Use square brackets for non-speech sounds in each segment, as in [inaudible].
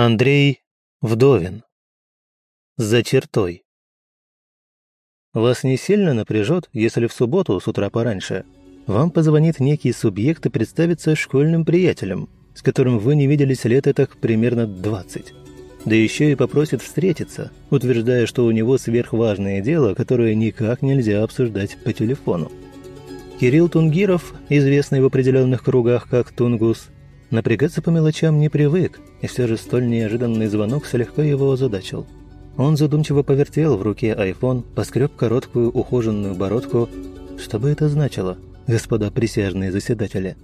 Андрей Вдовин. За чертой. Вас не сильно напряжет, если в субботу с утра пораньше вам позвонит некий субъект и представится школьным приятелем, с которым вы не виделись лет так примерно 20. Да еще и попросит встретиться, утверждая, что у него сверхважное дело, которое никак нельзя обсуждать по телефону. Кирилл Тунгиров, известный в определенных кругах как Тунгус, Напрягаться по мелочам не привык, и все же столь неожиданный звонок слегка его озадачил. Он задумчиво повертел в руке айфон, поскреб короткую ухоженную бородку. Что бы это значило, господа присяжные заседатели?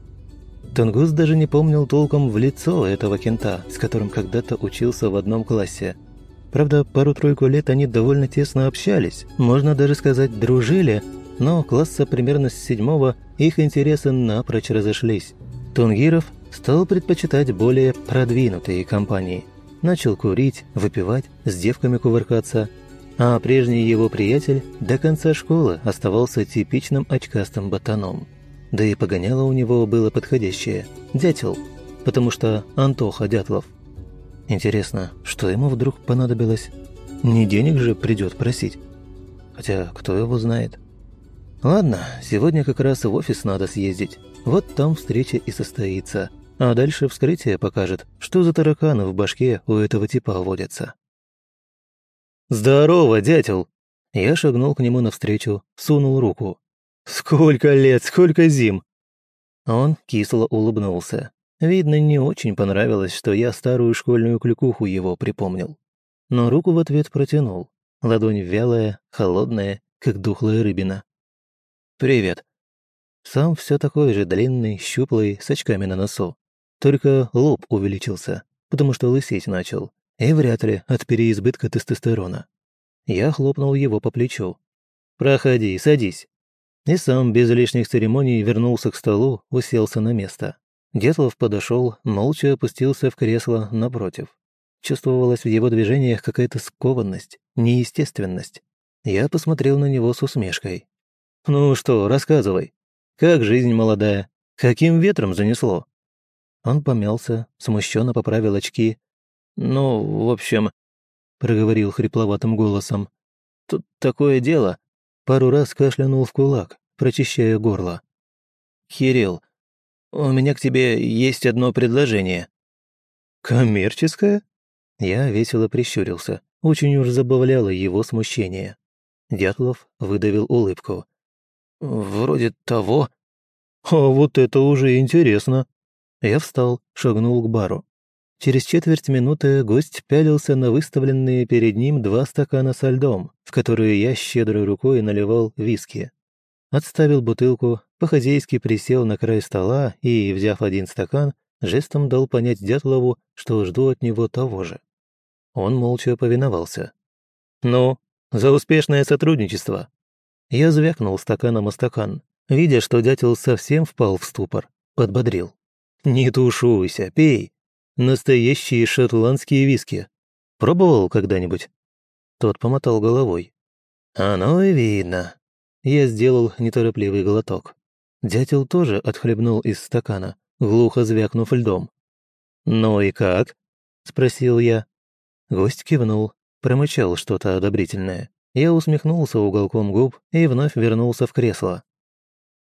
Тунгус даже не помнил толком в лицо этого кента, с которым когда-то учился в одном классе. Правда, пару-тройку лет они довольно тесно общались, можно даже сказать, дружили, но класса примерно с седьмого их интересы напрочь разошлись. Тунгиров стал предпочитать более продвинутые компании. Начал курить, выпивать, с девками кувыркаться. А прежний его приятель до конца школы оставался типичным очкастым ботаном. Да и погоняло у него было подходящее – дятел, потому что Антоха Дятлов. Интересно, что ему вдруг понадобилось? Не денег же придет просить. Хотя, кто его знает? Ладно, сегодня как раз в офис надо съездить. Вот там встреча и состоится – а дальше вскрытие покажет, что за тараканы в башке у этого типа водятся. «Здорово, дятел!» Я шагнул к нему навстречу, сунул руку. «Сколько лет, сколько зим!» Он кисло улыбнулся. Видно, не очень понравилось, что я старую школьную клюкуху его припомнил. Но руку в ответ протянул. Ладонь вялая, холодная, как духлая рыбина. «Привет». Сам все такой же длинный, щуплый, с очками на носу. Только лоб увеличился, потому что лысеть начал, и вряд ли от переизбытка тестостерона. Я хлопнул его по плечу. «Проходи, садись». И сам без лишних церемоний вернулся к столу, уселся на место. Детлов подошел, молча опустился в кресло напротив. Чувствовалась в его движениях какая-то скованность, неестественность. Я посмотрел на него с усмешкой. «Ну что, рассказывай. Как жизнь молодая? Каким ветром занесло?» Он помялся, смущенно поправил очки. «Ну, в общем...» — проговорил хрипловатым голосом. «Тут такое дело...» Пару раз кашлянул в кулак, прочищая горло. «Кирилл, у меня к тебе есть одно предложение». «Коммерческое?» Я весело прищурился. Очень уж забавляло его смущение. Дятлов выдавил улыбку. «Вроде того». «А вот это уже интересно», я встал, шагнул к бару. Через четверть минуты гость пялился на выставленные перед ним два стакана со льдом, в которые я щедрой рукой наливал виски. Отставил бутылку, по-хозяйски присел на край стола и, взяв один стакан, жестом дал понять Дятлову, что жду от него того же. Он молча повиновался. «Ну, за успешное сотрудничество!» Я звякнул стаканом о стакан, видя, что дятел совсем впал в ступор, подбодрил. «Не тушуйся, пей. Настоящие шотландские виски. Пробовал когда-нибудь?» Тот помотал головой. «Оно и видно». Я сделал неторопливый глоток. Дятел тоже отхлебнул из стакана, глухо звякнув льдом. «Ну и как?» — спросил я. Гость кивнул, промычал что-то одобрительное. Я усмехнулся уголком губ и вновь вернулся в кресло.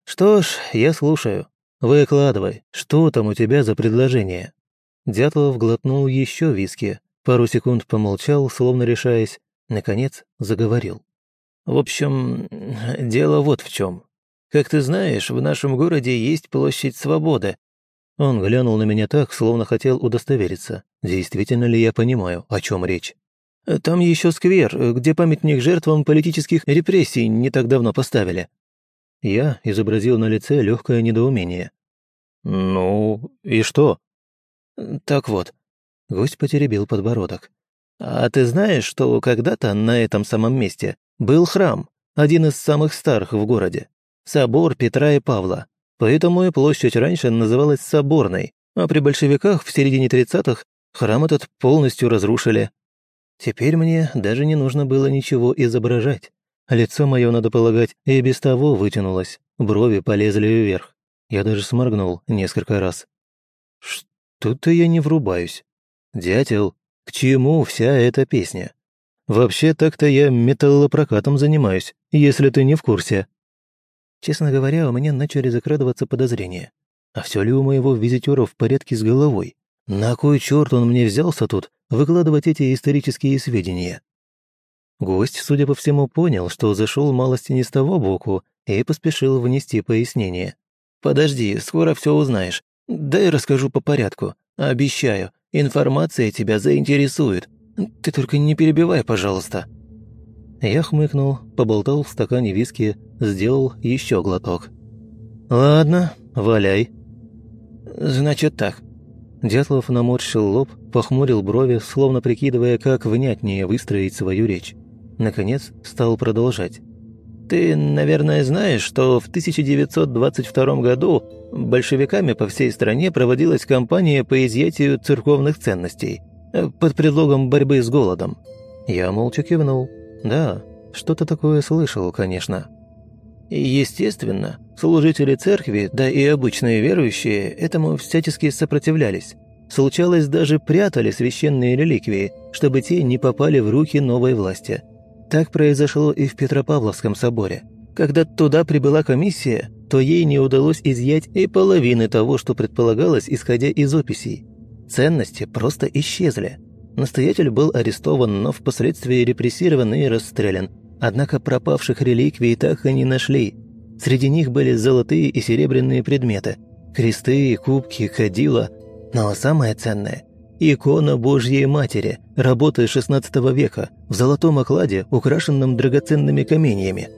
«Что ж, я слушаю». «Выкладывай, что там у тебя за предложение?» Дятлов глотнул еще виски, пару секунд помолчал, словно решаясь, наконец заговорил. «В общем, [clears throat] дело вот в чем. Как ты знаешь, в нашем городе есть площадь Свободы». Он глянул на меня так, словно хотел удостовериться, действительно ли я понимаю, о чем речь. «Там еще сквер, где памятник жертвам политических репрессий не так давно поставили. Я изобразил на лице легкое недоумение. «Ну, и что?» «Так вот», — гость потеребил подбородок. «А ты знаешь, что когда-то на этом самом месте был храм, один из самых старых в городе, собор Петра и Павла, поэтому и площадь раньше называлась Соборной, а при большевиках в середине 30-х храм этот полностью разрушили. Теперь мне даже не нужно было ничего изображать. Лицо мое, надо полагать, и без того вытянулось, брови полезли вверх. Я даже сморгнул несколько раз. Что-то я не врубаюсь. «Дятел, к чему вся эта песня? Вообще так-то я металлопрокатом занимаюсь, если ты не в курсе». Честно говоря, у меня начали закрадываться подозрения. А все ли у моего визитера в порядке с головой? На кой черт он мне взялся тут выкладывать эти исторические сведения? Гость, судя по всему, понял, что зашел малости не с того боку и поспешил внести пояснение. «Подожди, скоро все узнаешь. Дай расскажу по порядку. Обещаю, информация тебя заинтересует. Ты только не перебивай, пожалуйста». Я хмыкнул, поболтал в стакане виски, сделал еще глоток. «Ладно, валяй». «Значит так». Дятлов наморщил лоб, похмурил брови, словно прикидывая, как внятнее выстроить свою речь. Наконец, стал продолжать. «Ты, наверное, знаешь, что в 1922 году большевиками по всей стране проводилась кампания по изъятию церковных ценностей э, под предлогом борьбы с голодом». Я молча кивнул. «Да, что-то такое слышал, конечно». Естественно, служители церкви, да и обычные верующие, этому всячески сопротивлялись. Случалось, даже прятали священные реликвии, чтобы те не попали в руки новой власти – так произошло и в Петропавловском соборе. Когда туда прибыла комиссия, то ей не удалось изъять и половины того, что предполагалось, исходя из описей. Ценности просто исчезли. Настоятель был арестован, но впоследствии репрессирован и расстрелян. Однако пропавших реликвий так и не нашли. Среди них были золотые и серебряные предметы. Кресты, кубки, кадила. Но самое ценное Икона Божьей Матери, работы XVI века, в золотом окладе, украшенном драгоценными каменьями.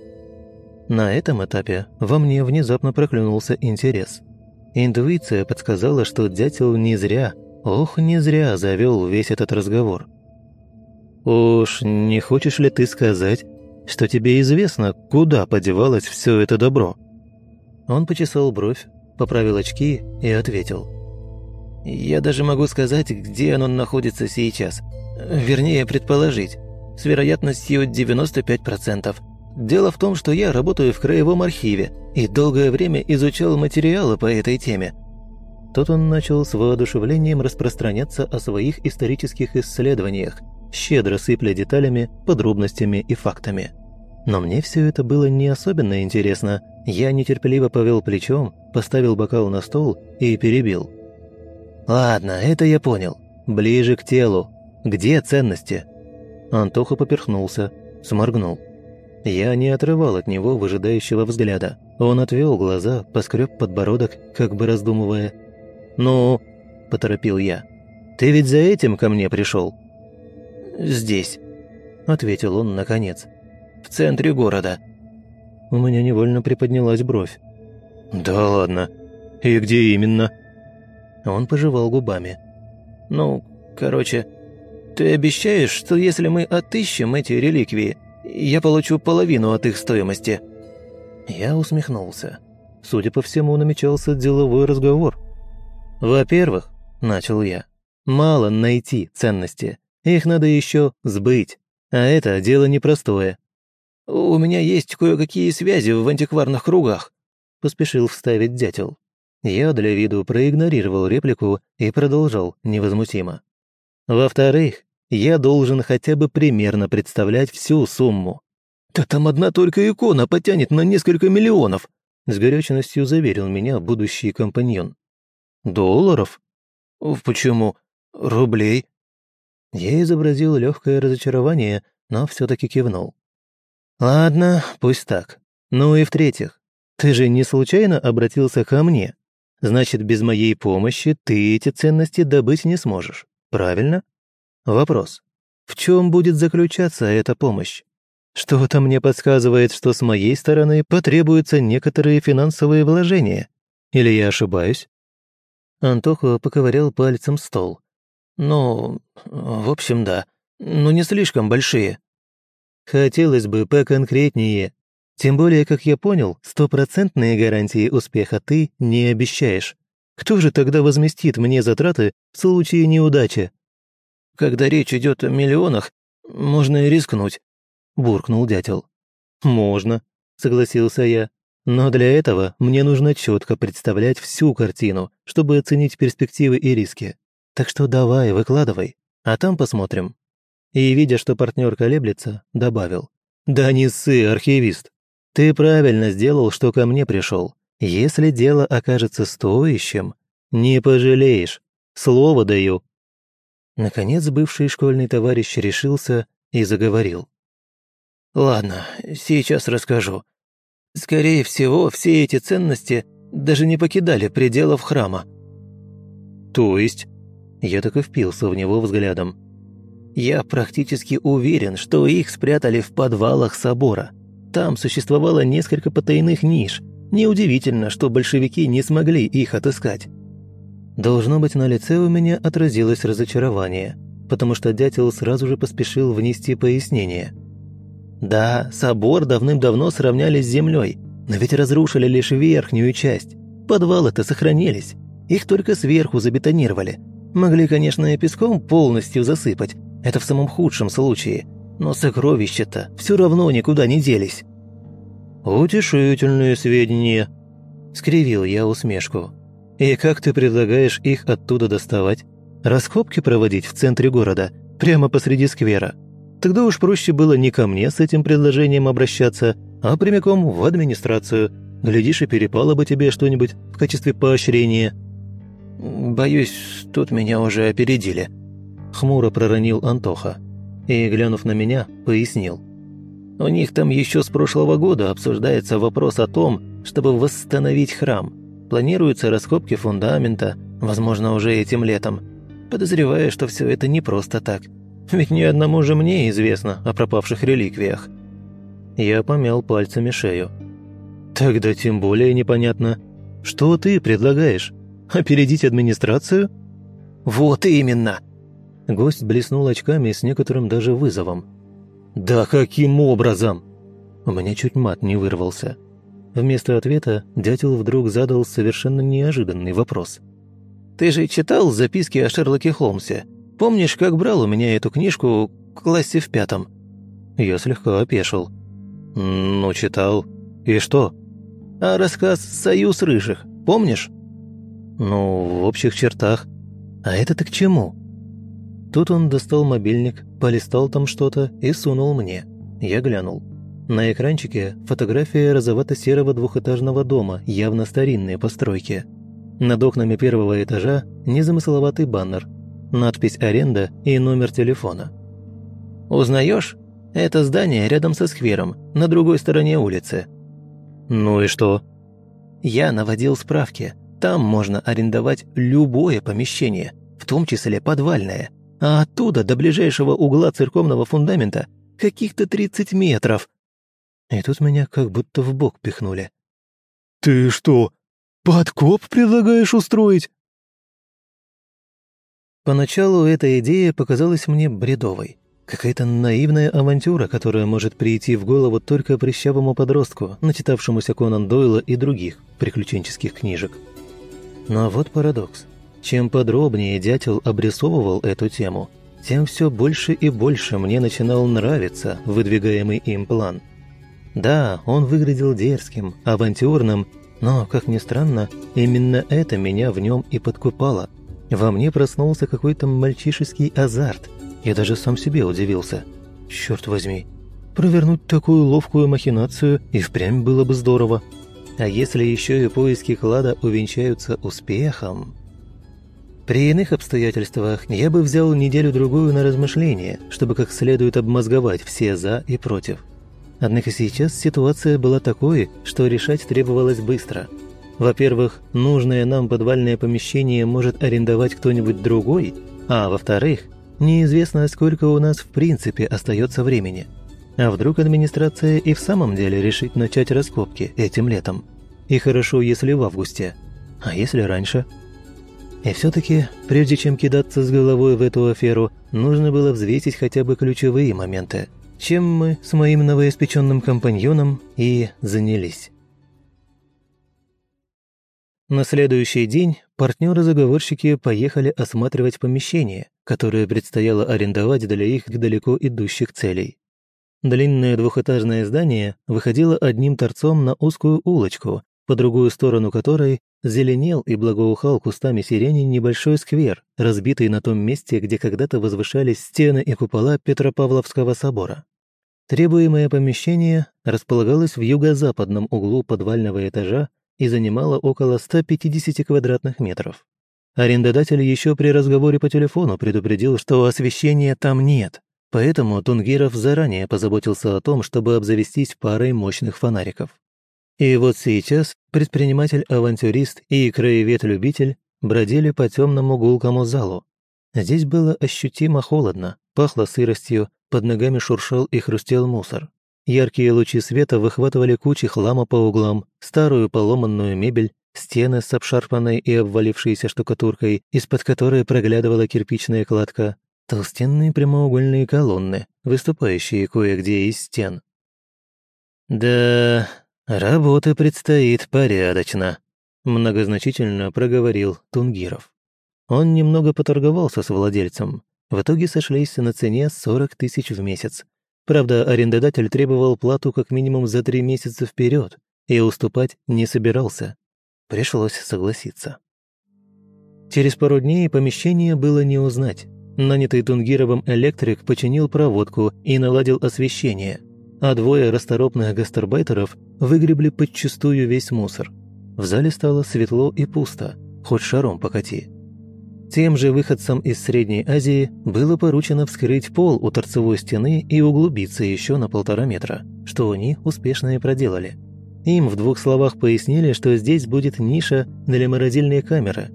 На этом этапе во мне внезапно проклюнулся интерес. Интуиция подсказала, что дятел не зря, ох, не зря завел весь этот разговор. «Уж не хочешь ли ты сказать, что тебе известно, куда подевалось все это добро?» Он почесал бровь, поправил очки и ответил – я даже могу сказать, где оно находится сейчас. Вернее, предположить. С вероятностью 95%. Дело в том, что я работаю в краевом архиве и долгое время изучал материалы по этой теме. Тут он начал с воодушевлением распространяться о своих исторических исследованиях, щедро сыпля деталями, подробностями и фактами. Но мне все это было не особенно интересно. Я нетерпеливо повел плечом, поставил бокал на стол и перебил – «Ладно, это я понял. Ближе к телу. Где ценности?» Антоха поперхнулся, сморгнул. Я не отрывал от него выжидающего взгляда. Он отвел глаза, поскреб подбородок, как бы раздумывая. «Ну?» – поторопил я. «Ты ведь за этим ко мне пришел?» «Здесь», – ответил он наконец. «В центре города». У меня невольно приподнялась бровь. «Да ладно. И где именно?» Он пожевал губами. «Ну, короче, ты обещаешь, что если мы отыщем эти реликвии, я получу половину от их стоимости?» Я усмехнулся. Судя по всему, намечался деловой разговор. «Во-первых, — начал я, — мало найти ценности. Их надо еще сбыть. А это дело непростое. «У меня есть кое-какие связи в антикварных кругах», — поспешил вставить дятел. Я для виду проигнорировал реплику и продолжал невозмутимо. Во-вторых, я должен хотя бы примерно представлять всю сумму. «Да там одна только икона потянет на несколько миллионов!» С горячностью заверил меня будущий компаньон. «Долларов?» «Почему? Рублей?» Я изобразил легкое разочарование, но все-таки кивнул. «Ладно, пусть так. Ну и в-третьих, ты же не случайно обратился ко мне?» Значит, без моей помощи ты эти ценности добыть не сможешь. Правильно? Вопрос. В чем будет заключаться эта помощь? Что-то мне подсказывает, что с моей стороны потребуются некоторые финансовые вложения. Или я ошибаюсь? Антоха поковырял пальцем стол. «Ну, в общем, да. Но не слишком большие». «Хотелось бы поконкретнее», тем более, как я понял, стопроцентные гарантии успеха ты не обещаешь. Кто же тогда возместит мне затраты в случае неудачи? Когда речь идет о миллионах, можно и рискнуть, буркнул дятел. Можно, согласился я. Но для этого мне нужно четко представлять всю картину, чтобы оценить перспективы и риски. Так что давай, выкладывай, а там посмотрим». И, видя, что партнер колеблется, добавил. «Да не ссы, архивист. Ты правильно сделал, что ко мне пришел. Если дело окажется стоящим, не пожалеешь. Слово даю». Наконец бывший школьный товарищ решился и заговорил. «Ладно, сейчас расскажу. Скорее всего, все эти ценности даже не покидали пределов храма». «То есть?» Я так и впился в него взглядом. «Я практически уверен, что их спрятали в подвалах собора. Там существовало несколько потайных ниш. Неудивительно, что большевики не смогли их отыскать. Должно быть, на лице у меня отразилось разочарование, потому что дятел сразу же поспешил внести пояснение. «Да, собор давным-давно сравняли с землей, но ведь разрушили лишь верхнюю часть. Подвалы-то сохранились, их только сверху забетонировали. Могли, конечно, и песком полностью засыпать, это в самом худшем случае, но сокровища-то все равно никуда не делись». «Утешительные сведения», — скривил я усмешку. «И как ты предлагаешь их оттуда доставать? Раскопки проводить в центре города, прямо посреди сквера? Тогда уж проще было не ко мне с этим предложением обращаться, а прямиком в администрацию. Глядишь, и перепало бы тебе что-нибудь в качестве поощрения». «Боюсь, тут меня уже опередили», — хмуро проронил Антоха. И, глянув на меня, пояснил. «У них там еще с прошлого года обсуждается вопрос о том, чтобы восстановить храм. Планируются раскопки фундамента, возможно, уже этим летом. Подозреваю, что все это не просто так. Ведь ни одному же мне известно о пропавших реликвиях». Я помял пальцами шею. «Тогда тем более непонятно. Что ты предлагаешь? Опередить администрацию?» «Вот именно!» Гость блеснул очками с некоторым даже вызовом. «Да каким образом?» У меня чуть мат не вырвался. Вместо ответа дятел вдруг задал совершенно неожиданный вопрос. «Ты же читал записки о Шерлоке Холмсе? Помнишь, как брал у меня эту книжку в классе в пятом?» Я слегка опешил. «Ну, читал. И что?» «А рассказ «Союз рыжих» помнишь?» «Ну, в общих чертах. А это-то к чему?» Тут он достал мобильник, полистал там что-то и сунул мне. Я глянул. На экранчике фотография розовато-серого двухэтажного дома, явно старинной постройки. Над окнами первого этажа незамысловатый баннер, надпись «Аренда» и номер телефона. «Узнаешь? Это здание рядом со сквером, на другой стороне улицы». «Ну и что?» «Я наводил справки. Там можно арендовать любое помещение, в том числе подвальное. А оттуда до ближайшего угла церковного фундамента каких-то 30 метров. И тут меня как будто в бок пихнули. «Ты что, подкоп предлагаешь устроить?» Поначалу эта идея показалась мне бредовой. Какая-то наивная авантюра, которая может прийти в голову только прыщавому подростку, начитавшемуся Конан Дойла и других приключенческих книжек. Но вот парадокс. Чем подробнее дятел обрисовывал эту тему, тем все больше и больше мне начинал нравиться выдвигаемый им план – да, он выглядел дерзким, авантюрным, но, как ни странно, именно это меня в нем и подкупало. Во мне проснулся какой-то мальчишеский азарт. Я даже сам себе удивился. Черт возьми, провернуть такую ловкую махинацию и впрямь было бы здорово. А если еще и поиски клада увенчаются успехом... При иных обстоятельствах я бы взял неделю-другую на размышление, чтобы как следует обмозговать все «за» и «против». Однако сейчас ситуация была такой, что решать требовалось быстро. Во-первых, нужное нам подвальное помещение может арендовать кто-нибудь другой, а во-вторых, неизвестно, сколько у нас в принципе остается времени. А вдруг администрация и в самом деле решит начать раскопки этим летом? И хорошо, если в августе. А если раньше? И все-таки, прежде чем кидаться с головой в эту аферу, нужно было взвесить хотя бы ключевые моменты – чем мы с моим новоиспеченным компаньоном и занялись. На следующий день партнеры-заговорщики поехали осматривать помещение, которое предстояло арендовать для их далеко идущих целей. Длинное двухэтажное здание выходило одним торцом на узкую улочку, по другую сторону которой зеленел и благоухал кустами сирени небольшой сквер, разбитый на том месте, где когда-то возвышались стены и купола Петропавловского собора. Требуемое помещение располагалось в юго-западном углу подвального этажа и занимало около 150 квадратных метров. Арендодатель еще при разговоре по телефону предупредил, что освещения там нет, поэтому Тунгиров заранее позаботился о том, чтобы обзавестись парой мощных фонариков. И вот сейчас предприниматель-авантюрист и краевед-любитель бродили по темному гулкому залу. Здесь было ощутимо холодно, пахло сыростью, под ногами шуршал и хрустел мусор. Яркие лучи света выхватывали кучи хлама по углам, старую поломанную мебель, стены с обшарпанной и обвалившейся штукатуркой, из-под которой проглядывала кирпичная кладка, толстенные прямоугольные колонны, выступающие кое-где из стен. «Да, работы предстоит порядочно», — многозначительно проговорил Тунгиров. Он немного поторговался с владельцем, в итоге сошлись на цене 40 тысяч в месяц. Правда, арендодатель требовал плату как минимум за три месяца вперед и уступать не собирался. Пришлось согласиться. Через пару дней помещение было не узнать. Нанятый Тунгировым электрик починил проводку и наладил освещение, а двое расторопных гастарбайтеров выгребли подчистую весь мусор. В зале стало светло и пусто, хоть шаром покати. Тем же выходцам из Средней Азии было поручено вскрыть пол у торцевой стены и углубиться еще на полтора метра, что они успешно и проделали. Им в двух словах пояснили, что здесь будет ниша для морозильной камеры.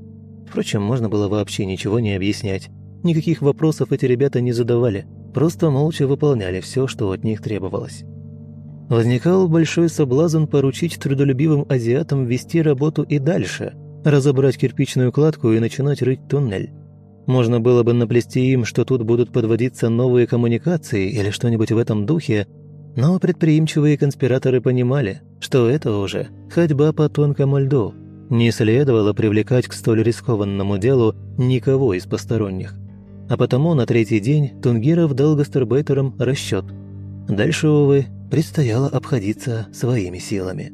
Впрочем, можно было вообще ничего не объяснять. Никаких вопросов эти ребята не задавали, просто молча выполняли все, что от них требовалось. Возникал большой соблазн поручить трудолюбивым азиатам вести работу и дальше – разобрать кирпичную кладку и начинать рыть туннель. Можно было бы наплести им, что тут будут подводиться новые коммуникации или что-нибудь в этом духе, но предприимчивые конспираторы понимали, что это уже ходьба по тонкому льду. Не следовало привлекать к столь рискованному делу никого из посторонних. А потому на третий день Тунгиров дал гастарбайтерам расчет. Дальше, увы, предстояло обходиться своими силами.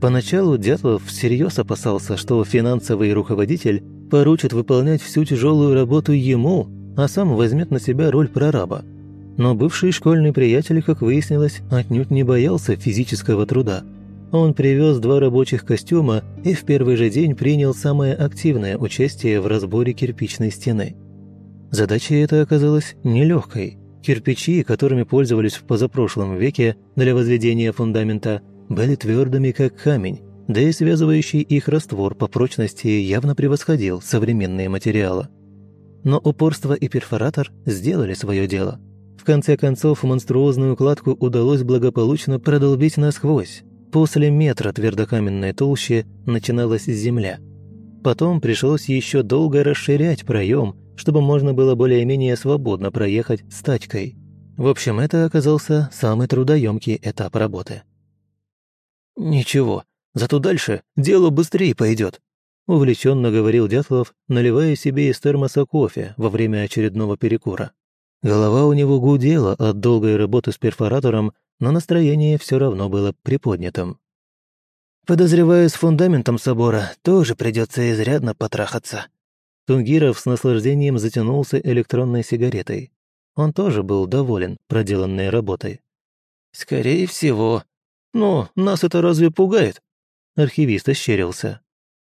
Поначалу Дятлов всерьез опасался, что финансовый руководитель поручит выполнять всю тяжелую работу ему, а сам возьмет на себя роль прораба. Но бывший школьный приятель, как выяснилось, отнюдь не боялся физического труда. Он привез два рабочих костюма и в первый же день принял самое активное участие в разборе кирпичной стены. Задача эта оказалась нелегкой. Кирпичи, которыми пользовались в позапрошлом веке для возведения фундамента, были твердыми, как камень, да и связывающий их раствор по прочности явно превосходил современные материалы. Но упорство и перфоратор сделали свое дело. В конце концов, монструозную кладку удалось благополучно продолбить насквозь. После метра твердокаменной толщи начиналась земля. Потом пришлось еще долго расширять проем, чтобы можно было более-менее свободно проехать с тачкой. В общем, это оказался самый трудоемкий этап работы. «Ничего, зато дальше дело быстрее пойдет», – увлеченно говорил Дятлов, наливая себе из термоса кофе во время очередного перекура. Голова у него гудела от долгой работы с перфоратором, но настроение все равно было приподнятым. «Подозреваю, с фундаментом собора тоже придется изрядно потрахаться». Тунгиров с наслаждением затянулся электронной сигаретой. Он тоже был доволен проделанной работой. «Скорее всего», «Но нас это разве пугает?» Архивист ощерился.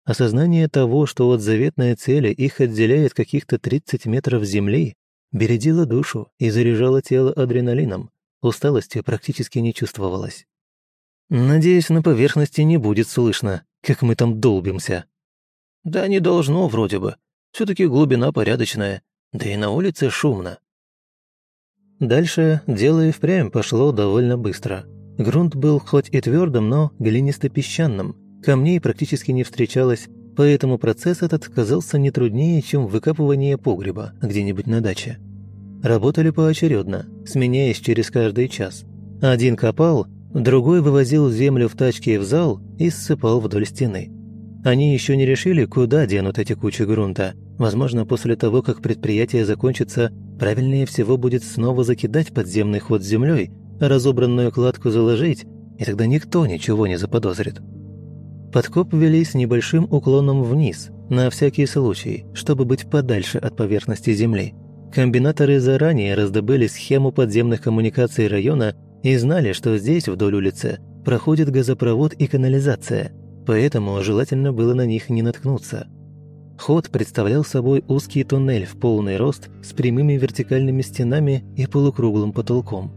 Осознание того, что от заветной цели их отделяет каких-то 30 метров земли, бередило душу и заряжало тело адреналином. Усталости практически не чувствовалось. «Надеюсь, на поверхности не будет слышно, как мы там долбимся». «Да не должно вроде бы. Все таки глубина порядочная, да и на улице шумно». Дальше дело и впрямь пошло довольно быстро – Грунт был хоть и твердым, но глинисто-песчаным. Камней практически не встречалось, поэтому процесс этот казался не труднее, чем выкапывание погреба где-нибудь на даче. Работали поочередно, сменяясь через каждый час. Один копал, другой вывозил землю в тачке в зал и ссыпал вдоль стены. Они еще не решили, куда денут эти кучи грунта. Возможно, после того, как предприятие закончится, правильнее всего будет снова закидать подземный ход землей, разобранную кладку заложить, и тогда никто ничего не заподозрит. Подкоп вели с небольшим уклоном вниз, на всякий случай, чтобы быть подальше от поверхности земли. Комбинаторы заранее раздобыли схему подземных коммуникаций района и знали, что здесь, вдоль улицы, проходит газопровод и канализация, поэтому желательно было на них не наткнуться. Ход представлял собой узкий туннель в полный рост с прямыми вертикальными стенами и полукруглым потолком.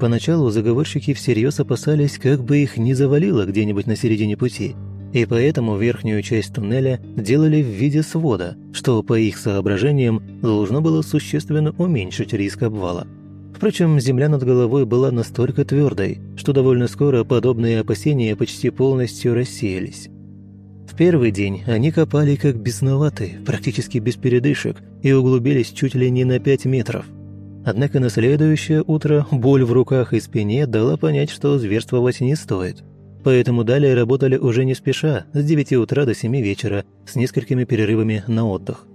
Поначалу заговорщики всерьез опасались, как бы их не завалило где-нибудь на середине пути, и поэтому верхнюю часть туннеля делали в виде свода, что, по их соображениям, должно было существенно уменьшить риск обвала. Впрочем, земля над головой была настолько твердой, что довольно скоро подобные опасения почти полностью рассеялись. В первый день они копали как бесноватые, практически без передышек, и углубились чуть ли не на 5 метров. Однако на следующее утро боль в руках и спине дала понять, что зверствовать не стоит – Поэтому далее работали уже не спеша, с 9 утра до 7 вечера, с несколькими перерывами на отдых.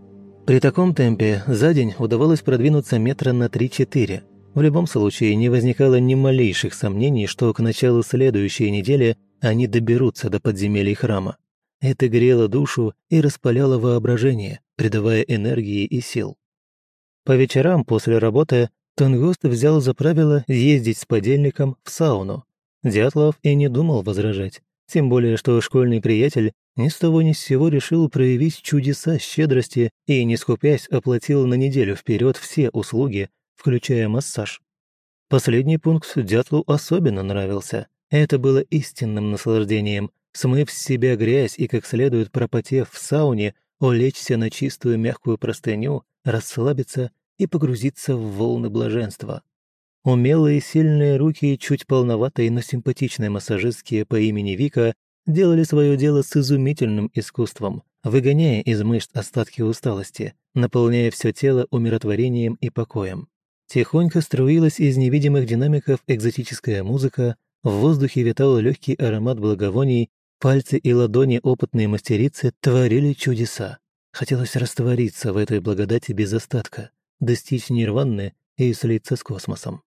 При таком темпе за день удавалось продвинуться метра на 3-4. В любом случае не возникало ни малейших сомнений, что к началу следующей недели они доберутся до подземелий храма. Это грело душу и распаляло воображение, придавая энергии и сил. По вечерам после работы Тунгуст взял за правило ездить с подельником в сауну, Дятлов и не думал возражать, тем более что школьный приятель ни с того ни с сего решил проявить чудеса щедрости и, не скупясь, оплатил на неделю вперед все услуги, включая массаж. Последний пункт Дятлу особенно нравился. Это было истинным наслаждением, смыв с себя грязь и как следует пропотев в сауне, улечься на чистую мягкую простыню, расслабиться и погрузиться в волны блаженства. Умелые сильные руки чуть полноватые, но симпатичные массажистки по имени Вика делали свое дело с изумительным искусством, выгоняя из мышц остатки усталости, наполняя все тело умиротворением и покоем. Тихонько струилась из невидимых динамиков экзотическая музыка, в воздухе витал легкий аромат благовоний, пальцы и ладони опытной мастерицы творили чудеса. Хотелось раствориться в этой благодати без остатка, достичь нирваны и слиться с космосом.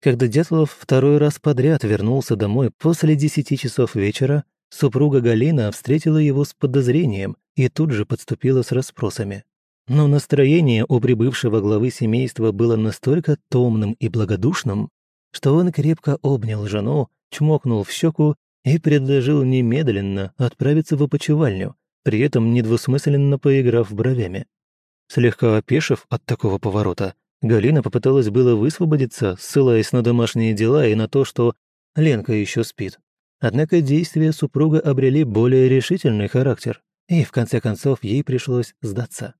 Когда Дятлов второй раз подряд вернулся домой после десяти часов вечера, супруга Галина встретила его с подозрением и тут же подступила с расспросами. Но настроение у прибывшего главы семейства было настолько томным и благодушным, что он крепко обнял жену, чмокнул в щеку и предложил немедленно отправиться в опочивальню, при этом недвусмысленно поиграв бровями. Слегка опешив от такого поворота, Галина попыталась было высвободиться, ссылаясь на домашние дела и на то, что Ленка еще спит. Однако действия супруга обрели более решительный характер, и в конце концов ей пришлось сдаться.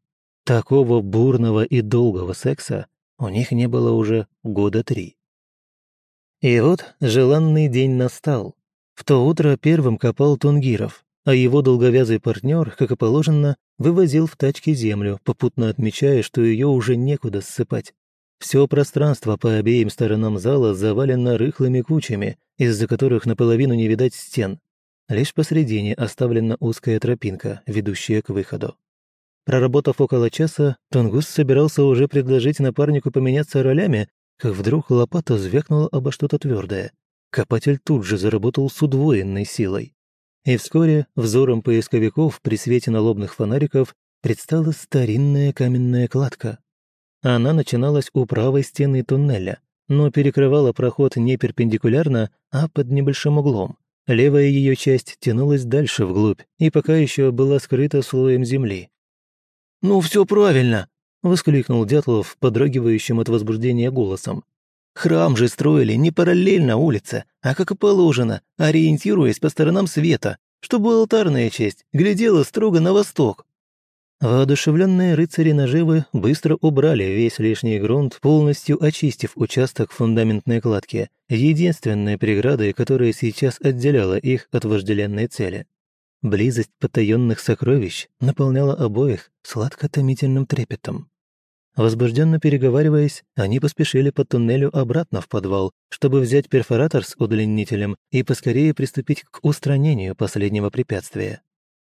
Такого бурного и долгого секса у них не было уже года три. И вот желанный день настал. В то утро первым копал Тунгиров, а его долговязый партнер, как и положено, вывозил в тачке землю, попутно отмечая, что ее уже некуда ссыпать. Все пространство по обеим сторонам зала завалено рыхлыми кучами, из-за которых наполовину не видать стен. Лишь посредине оставлена узкая тропинка, ведущая к выходу. Проработав около часа, Тунгус собирался уже предложить напарнику поменяться ролями, как вдруг лопата звякнула обо что-то твердое. Копатель тут же заработал с удвоенной силой. И вскоре взором поисковиков при свете налобных фонариков предстала старинная каменная кладка. Она начиналась у правой стены туннеля, но перекрывала проход не перпендикулярно, а под небольшим углом. Левая ее часть тянулась дальше вглубь и пока еще была скрыта слоем земли. «Ну, все правильно!» — воскликнул Дятлов, подрагивающим от возбуждения голосом. Храм же строили не параллельно улице, а как и положено, ориентируясь по сторонам света, чтобы алтарная часть глядела строго на восток. Воодушевленные рыцари наживы быстро убрали весь лишний грунт, полностью очистив участок фундаментной кладки, единственной преградой, которая сейчас отделяла их от вожделенной цели. Близость потаенных сокровищ наполняла обоих сладко-томительным трепетом. Возбужденно переговариваясь, они поспешили по туннелю обратно в подвал, чтобы взять перфоратор с удлинителем и поскорее приступить к устранению последнего препятствия.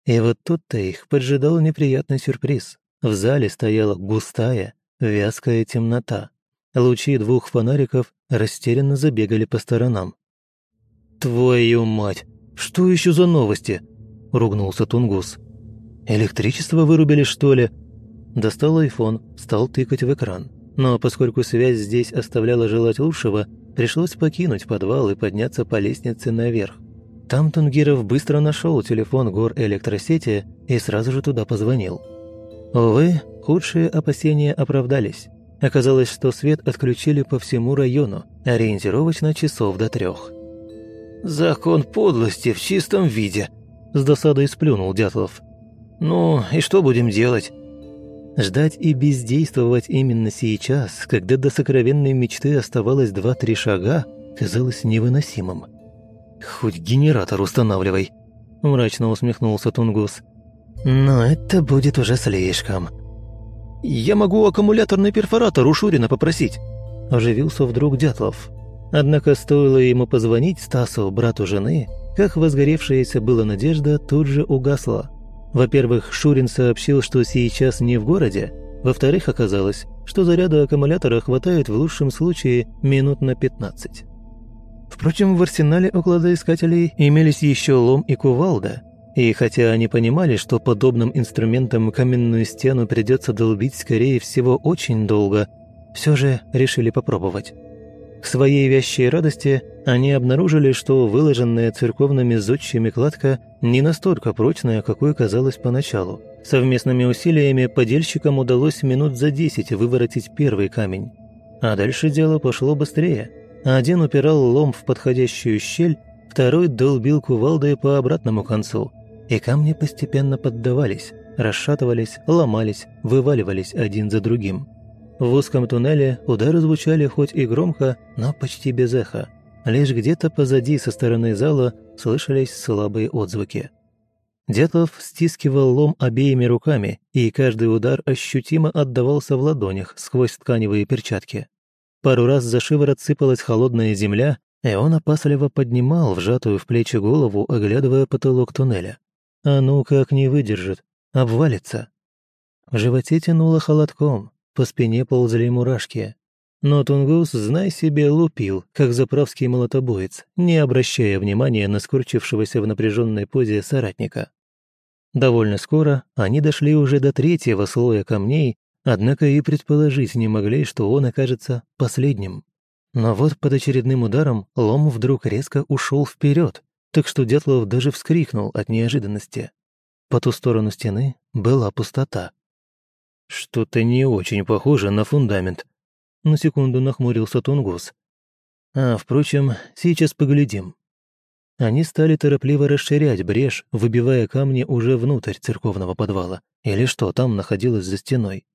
И вот тут-то их поджидал неприятный сюрприз. В зале стояла густая, вязкая темнота. Лучи двух фонариков растерянно забегали по сторонам. «Твою мать! «Что еще за новости?» – ругнулся Тунгус. «Электричество вырубили, что ли?» Достал айфон, стал тыкать в экран. Но поскольку связь здесь оставляла желать лучшего, пришлось покинуть подвал и подняться по лестнице наверх. Там Тунгиров быстро нашел телефон гор электросети и сразу же туда позвонил. Увы, худшие опасения оправдались. Оказалось, что свет отключили по всему району, ориентировочно часов до трех. «Закон подлости в чистом виде», – с досадой сплюнул Дятлов. «Ну, и что будем делать?» Ждать и бездействовать именно сейчас, когда до сокровенной мечты оставалось два-три шага, казалось невыносимым. «Хоть генератор устанавливай», – мрачно усмехнулся Тунгус. «Но это будет уже слишком». «Я могу аккумуляторный перфоратор у Шурина попросить», – оживился вдруг Дятлов. Однако стоило ему позвонить Стасу, брату жены, как возгоревшаяся была надежда тут же угасла. Во-первых, Шурин сообщил, что сейчас не в городе. Во-вторых, оказалось, что заряда аккумулятора хватает в лучшем случае минут на 15. Впрочем, в арсенале у кладоискателей имелись еще лом и кувалда. И хотя они понимали, что подобным инструментом каменную стену придется долбить, скорее всего, очень долго, все же решили попробовать. К своей вящей радости они обнаружили, что выложенная церковными зодчими кладка не настолько прочная, какой казалось поначалу. Совместными усилиями подельщикам удалось минут за десять выворотить первый камень. А дальше дело пошло быстрее. Один упирал лом в подходящую щель, второй долбил кувалдой по обратному концу. И камни постепенно поддавались, расшатывались, ломались, вываливались один за другим. В узком туннеле удары звучали хоть и громко, но почти без эха. Лишь где-то позади со стороны зала слышались слабые отзвуки. Дятлов стискивал лом обеими руками, и каждый удар ощутимо отдавался в ладонях сквозь тканевые перчатки. Пару раз за шиворот сыпалась холодная земля, и он опасливо поднимал вжатую в плечи голову, оглядывая потолок туннеля. А ну как не выдержит, обвалится. В животе тянуло холодком, по спине ползали мурашки. Но Тунгус, знай себе, лупил, как заправский молотобоец, не обращая внимания на скорчившегося в напряженной позе соратника. Довольно скоро они дошли уже до третьего слоя камней, однако и предположить не могли, что он окажется последним. Но вот под очередным ударом лом вдруг резко ушел вперед, так что Дятлов даже вскрикнул от неожиданности. По ту сторону стены была пустота. Что-то не очень похоже на фундамент. На секунду нахмурился Тунгус. А, впрочем, сейчас поглядим. Они стали торопливо расширять брешь, выбивая камни уже внутрь церковного подвала, или что там находилось за стеной.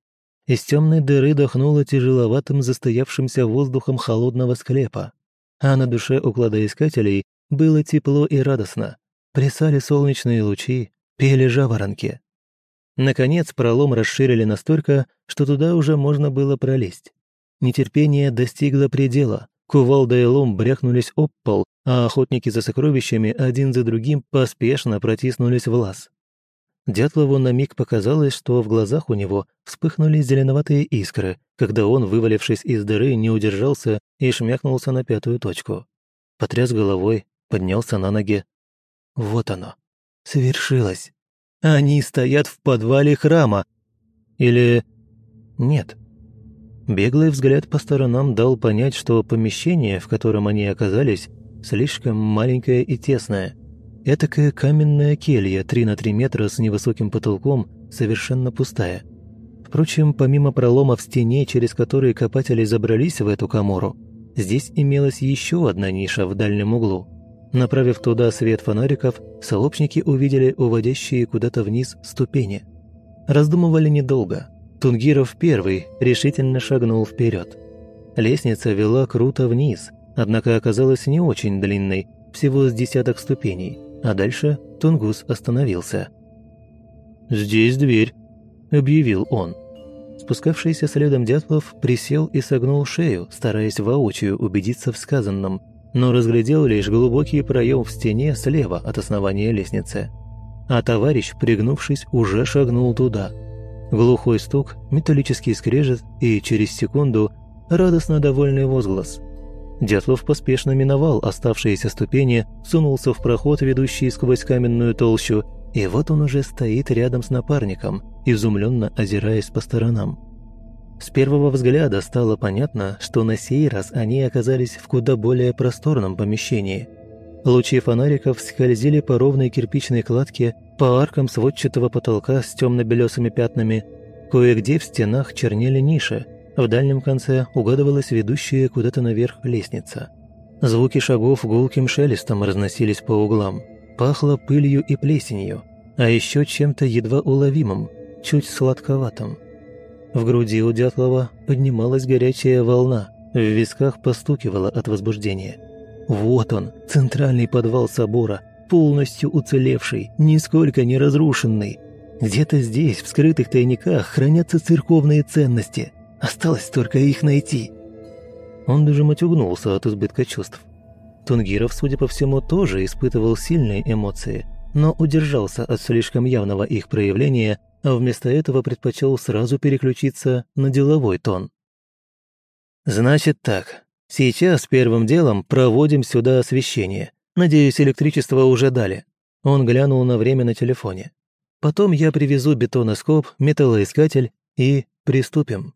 Из темной дыры дохнуло тяжеловатым застоявшимся воздухом холодного склепа, а на душе у кладоискателей было тепло и радостно. Плясали солнечные лучи, пели жаворонки. Наконец пролом расширили настолько, что туда уже можно было пролезть. Нетерпение достигло предела. Кувалда и лом бряхнулись об пол, а охотники за сокровищами один за другим поспешно протиснулись в лаз. Дятлову на миг показалось, что в глазах у него вспыхнули зеленоватые искры, когда он, вывалившись из дыры, не удержался и шмякнулся на пятую точку. Потряс головой, поднялся на ноги. Вот оно. Свершилось. Они стоят в подвале храма. Или... нет. Беглый взгляд по сторонам дал понять, что помещение, в котором они оказались, слишком маленькое и тесное. Этакая каменная келья 3 на 3 метра с невысоким потолком, совершенно пустая. Впрочем, помимо пролома в стене, через который копатели забрались в эту камору, здесь имелась еще одна ниша в дальнем углу – Направив туда свет фонариков, сообщники увидели уводящие куда-то вниз ступени. Раздумывали недолго. Тунгиров первый решительно шагнул вперед. Лестница вела круто вниз, однако оказалась не очень длинной, всего с десяток ступеней, а дальше Тунгус остановился. «Здесь дверь», – объявил он. Спускавшийся следом Дятлов присел и согнул шею, стараясь воочию убедиться в сказанном – но разглядел лишь глубокий проем в стене слева от основания лестницы. А товарищ, пригнувшись, уже шагнул туда. Глухой стук, металлический скрежет и через секунду радостно довольный возглас. Дятлов поспешно миновал оставшиеся ступени, сунулся в проход, ведущий сквозь каменную толщу, и вот он уже стоит рядом с напарником, изумленно озираясь по сторонам. С первого взгляда стало понятно, что на сей раз они оказались в куда более просторном помещении. Лучи фонариков скользили по ровной кирпичной кладке, по аркам сводчатого потолка с темно-белесыми пятнами. Кое-где в стенах чернели ниши, в дальнем конце угадывалась ведущая куда-то наверх лестница. Звуки шагов гулким шелестом разносились по углам. Пахло пылью и плесенью, а еще чем-то едва уловимым, чуть сладковатым. В груди у Дятлова поднималась горячая волна, в висках постукивала от возбуждения. Вот он, центральный подвал собора, полностью уцелевший, нисколько не разрушенный. Где-то здесь, в скрытых тайниках, хранятся церковные ценности. Осталось только их найти. Он даже матюгнулся от избытка чувств. Тунгиров, судя по всему, тоже испытывал сильные эмоции, но удержался от слишком явного их проявления а вместо этого предпочел сразу переключиться на деловой тон. «Значит так, сейчас первым делом проводим сюда освещение. Надеюсь, электричество уже дали». Он глянул на время на телефоне. «Потом я привезу бетоноскоп, металлоискатель и приступим».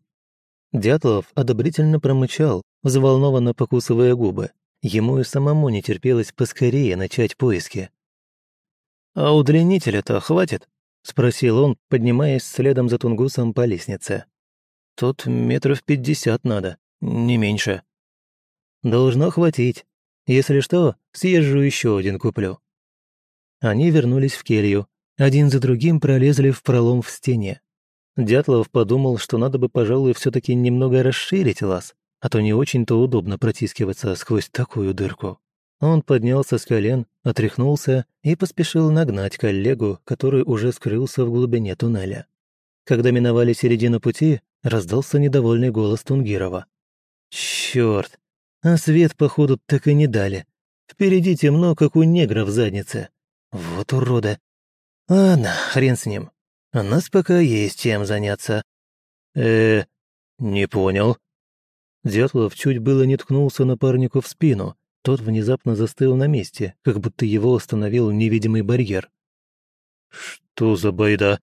Дятлов одобрительно промычал, взволнованно покусывая губы. Ему и самому не терпелось поскорее начать поиски. «А удлинителя-то хватит?» — спросил он, поднимаясь следом за Тунгусом по лестнице. «Тут метров пятьдесят надо, не меньше». «Должно хватить. Если что, съезжу еще один куплю». Они вернулись в келью. Один за другим пролезли в пролом в стене. Дятлов подумал, что надо бы, пожалуй, все таки немного расширить лаз, а то не очень-то удобно протискиваться сквозь такую дырку. Он поднялся с колен, отряхнулся и поспешил нагнать коллегу, который уже скрылся в глубине туннеля. Когда миновали середину пути, раздался недовольный голос Тунгирова. «Чёрт! А свет, походу, так и не дали. Впереди темно, как у негра в заднице. Вот урода! Ладно, хрен с ним. У нас пока есть чем заняться». «Э, не понял». Дятлов чуть было не ткнулся напарнику в спину, тот внезапно застыл на месте, как будто его остановил невидимый барьер. «Что за байда?»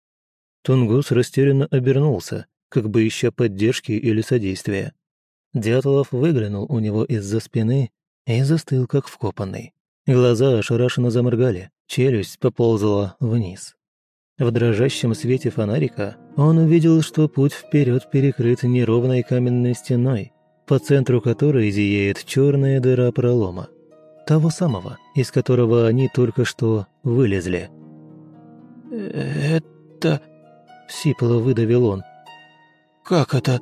Тунгус растерянно обернулся, как бы ища поддержки или содействия. Дятлов выглянул у него из-за спины и застыл, как вкопанный. Глаза ошарашенно заморгали, челюсть поползла вниз. В дрожащем свете фонарика он увидел, что путь вперед перекрыт неровной каменной стеной, по центру которой зияет черная дыра пролома. Того самого, из которого они только что вылезли. «Это...» — сипло выдавил он. «Как это?»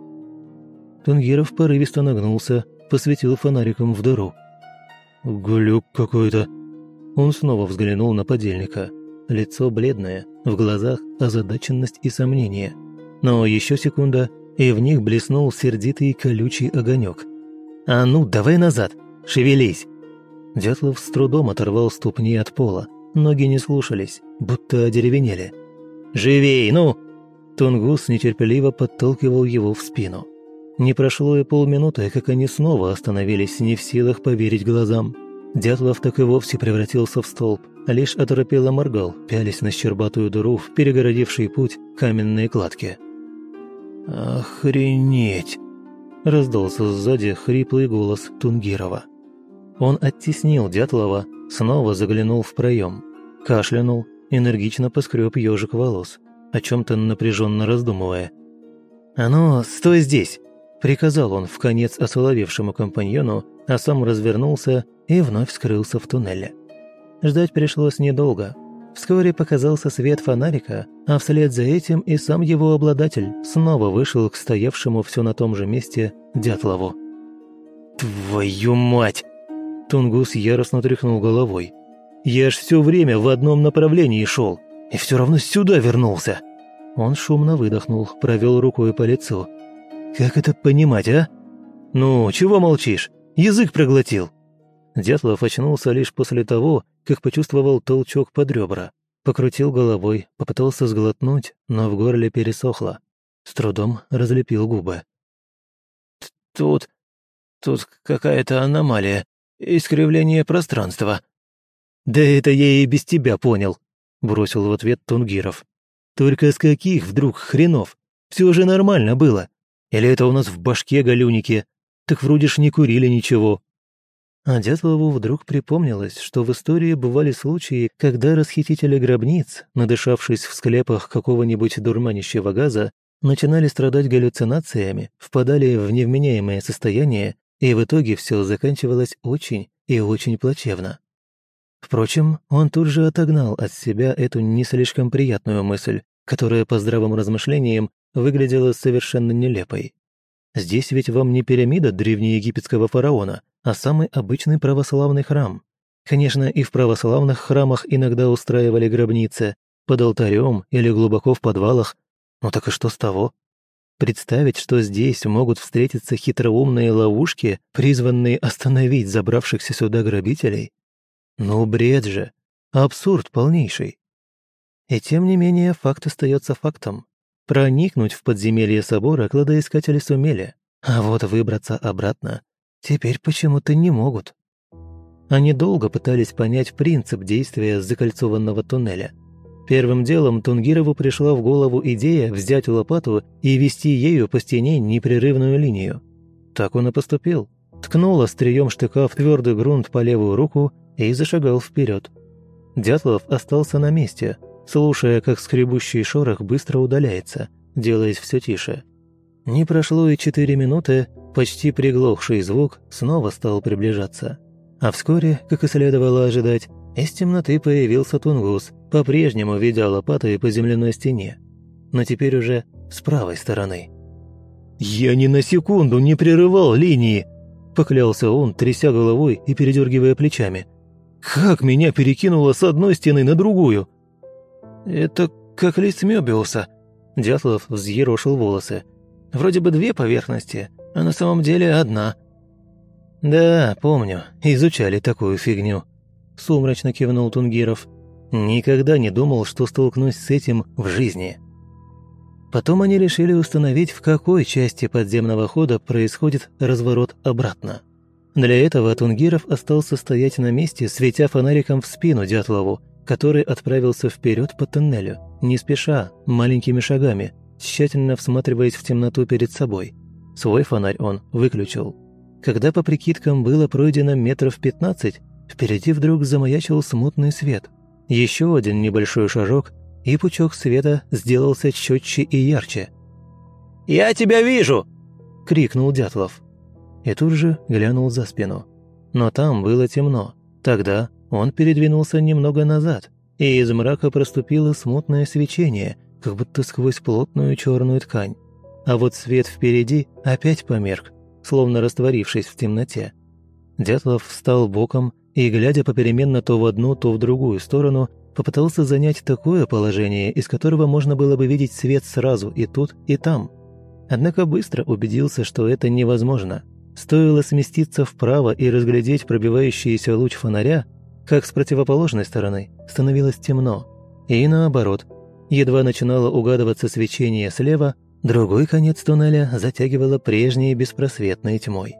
Тунгиров порывисто нагнулся, посветил фонариком в дыру. «Глюк какой-то». Он снова взглянул на подельника. Лицо бледное, в глазах озадаченность и сомнение. Но еще секунда, и в них блеснул сердитый колючий огонек. «А ну, давай назад! Шевелись!» Дятлов с трудом оторвал ступни от пола. Ноги не слушались, будто одеревенели. «Живей, ну!» Тунгус нетерпеливо подталкивал его в спину. Не прошло и полминуты, как они снова остановились, не в силах поверить глазам. Дятлов так и вовсе превратился в столб, лишь оторопело моргал, пялись на щербатую дыру в перегородивший путь каменные кладки. «Охренеть!» – раздался сзади хриплый голос Тунгирова. Он оттеснил Дятлова, снова заглянул в проем, кашлянул, энергично поскреб ежик волос, о чем-то напряженно раздумывая. «А ну, стой здесь!» – приказал он в конец осоловевшему компаньону, а сам развернулся и вновь скрылся в туннеле. Ждать пришлось недолго – Вскоре показался свет фонарика, а вслед за этим и сам его обладатель снова вышел к стоявшему все на том же месте Дятлову. «Твою мать!» Тунгус яростно тряхнул головой. «Я ж все время в одном направлении шел, и все равно сюда вернулся!» Он шумно выдохнул, провел рукой по лицу. «Как это понимать, а? Ну, чего молчишь? Язык проглотил!» Дятлов очнулся лишь после того, как почувствовал толчок под ребра. Покрутил головой, попытался сглотнуть, но в горле пересохло. С трудом разлепил губы. «Тут... тут какая-то аномалия, искривление пространства». «Да это я и без тебя понял», — бросил в ответ Тунгиров. «Только с каких вдруг хренов? Все же нормально было. Или это у нас в башке галюники? Так вроде ж не курили ничего». А Дятлову вдруг припомнилось, что в истории бывали случаи, когда расхитители гробниц, надышавшись в склепах какого-нибудь дурманящего газа, начинали страдать галлюцинациями, впадали в невменяемое состояние, и в итоге все заканчивалось очень и очень плачевно. Впрочем, он тут же отогнал от себя эту не слишком приятную мысль, которая по здравым размышлениям выглядела совершенно нелепой. Здесь ведь вам не пирамида древнеегипетского фараона, а самый обычный православный храм. Конечно, и в православных храмах иногда устраивали гробницы, под алтарем или глубоко в подвалах, ну так и что с того? Представить, что здесь могут встретиться хитроумные ловушки, призванные остановить забравшихся сюда грабителей? Ну, бред же. Абсурд полнейший. И тем не менее, факт остается фактом. Проникнуть в подземелье собора кладоискатели сумели, а вот выбраться обратно теперь почему-то не могут. Они долго пытались понять принцип действия закольцованного туннеля – Первым делом Тунгирову пришла в голову идея взять лопату и вести ею по стене непрерывную линию. Так он и поступил. Ткнул острием штыка в твердый грунт по левую руку и зашагал вперед. Дятлов остался на месте, слушая, как скребущий шорох быстро удаляется, делаясь все тише. Не прошло и четыре минуты, почти приглохший звук снова стал приближаться. А вскоре, как и следовало ожидать, из темноты появился Тунгус, по-прежнему ведя лопатой по земляной стене, но теперь уже с правой стороны. «Я ни на секунду не прерывал линии!» – поклялся он, тряся головой и передергивая плечами. «Как меня перекинуло с одной стены на другую?» «Это как лист Мёбиуса», – Дятлов взъерошил волосы. «Вроде бы две поверхности, а на самом деле одна». «Да, помню, изучали такую фигню», – сумрачно кивнул Тунгиров. «Никогда не думал, что столкнусь с этим в жизни». Потом они решили установить, в какой части подземного хода происходит разворот обратно. Для этого Тунгиров остался стоять на месте, светя фонариком в спину Дятлову, который отправился вперед по тоннелю, не спеша, маленькими шагами, тщательно всматриваясь в темноту перед собой. Свой фонарь он выключил. Когда по прикидкам было пройдено метров пятнадцать, Впереди вдруг замаячил смутный свет. Еще один небольшой шажок, и пучок света сделался четче и ярче. «Я тебя вижу!» – крикнул Дятлов. И тут же глянул за спину. Но там было темно. Тогда он передвинулся немного назад, и из мрака проступило смутное свечение, как будто сквозь плотную черную ткань. А вот свет впереди опять померк, словно растворившись в темноте. Дятлов встал боком и, глядя попеременно то в одну, то в другую сторону, попытался занять такое положение, из которого можно было бы видеть свет сразу и тут, и там. Однако быстро убедился, что это невозможно. Стоило сместиться вправо и разглядеть пробивающийся луч фонаря, как с противоположной стороны становилось темно. И наоборот, едва начинало угадываться свечение слева, другой конец туннеля затягивало прежней беспросветной тьмой.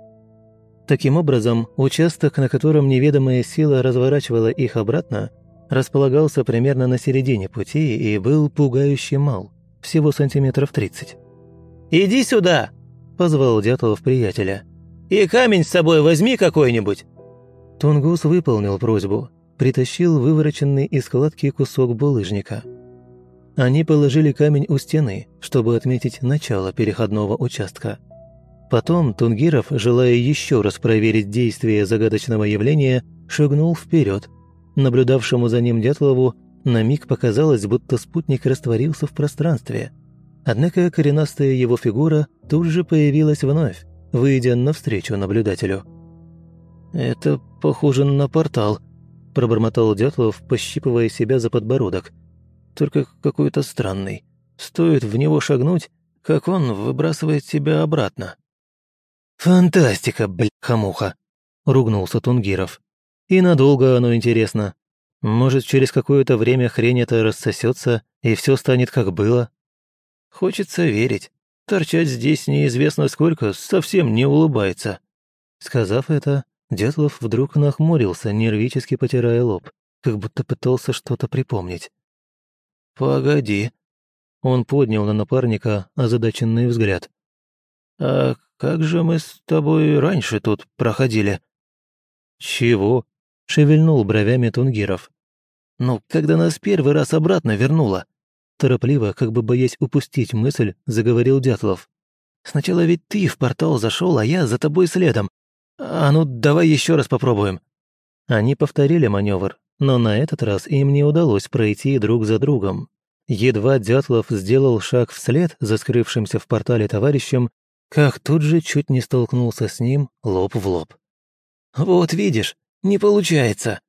Таким образом, участок, на котором неведомая сила разворачивала их обратно, располагался примерно на середине пути и был пугающе мал, всего сантиметров тридцать. «Иди сюда!» – позвал Дятлов приятеля. «И камень с собой возьми какой-нибудь!» Тунгус выполнил просьбу, притащил вывороченный из складки кусок булыжника. Они положили камень у стены, чтобы отметить начало переходного участка – Потом Тунгиров, желая еще раз проверить действие загадочного явления, шагнул вперед. Наблюдавшему за ним Дятлову на миг показалось, будто спутник растворился в пространстве. Однако коренастая его фигура тут же появилась вновь, выйдя навстречу наблюдателю. «Это похоже на портал», – пробормотал Дятлов, пощипывая себя за подбородок. «Только какой-то странный. Стоит в него шагнуть, как он выбрасывает себя обратно». «Фантастика, бляха-муха!» – ругнулся Тунгиров. «И надолго оно интересно. Может, через какое-то время хрень эта рассосется, и все станет как было?» «Хочется верить. Торчать здесь неизвестно сколько совсем не улыбается». Сказав это, Дятлов вдруг нахмурился, нервически потирая лоб, как будто пытался что-то припомнить. «Погоди». Он поднял на напарника озадаченный взгляд. «А как же мы с тобой раньше тут проходили?» «Чего?» — шевельнул бровями Тунгиров. «Ну, когда нас первый раз обратно вернуло». Торопливо, как бы боясь упустить мысль, заговорил Дятлов. «Сначала ведь ты в портал зашел, а я за тобой следом. А ну, давай еще раз попробуем». Они повторили маневр, но на этот раз им не удалось пройти друг за другом. Едва Дятлов сделал шаг вслед за скрывшимся в портале товарищем, как тут же чуть не столкнулся с ним лоб в лоб. «Вот видишь, не получается!»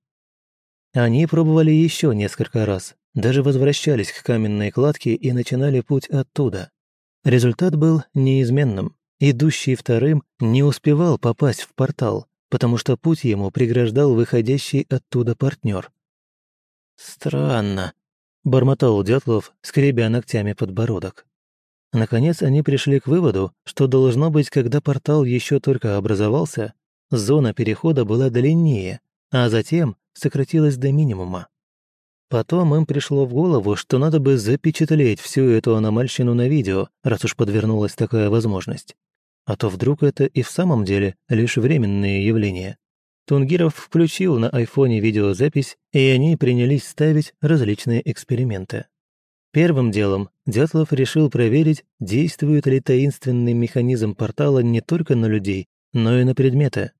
Они пробовали еще несколько раз, даже возвращались к каменной кладке и начинали путь оттуда. Результат был неизменным. Идущий вторым не успевал попасть в портал, потому что путь ему преграждал выходящий оттуда партнер. «Странно», — бормотал Дятлов, скребя ногтями подбородок. Наконец они пришли к выводу, что должно быть, когда портал еще только образовался, зона перехода была длиннее, а затем сократилась до минимума. Потом им пришло в голову, что надо бы запечатлеть всю эту аномальщину на видео, раз уж подвернулась такая возможность. А то вдруг это и в самом деле лишь временные явления. Тунгиров включил на айфоне видеозапись, и они принялись ставить различные эксперименты. Первым делом Дятлов решил проверить, действует ли таинственный механизм портала не только на людей, но и на предметы.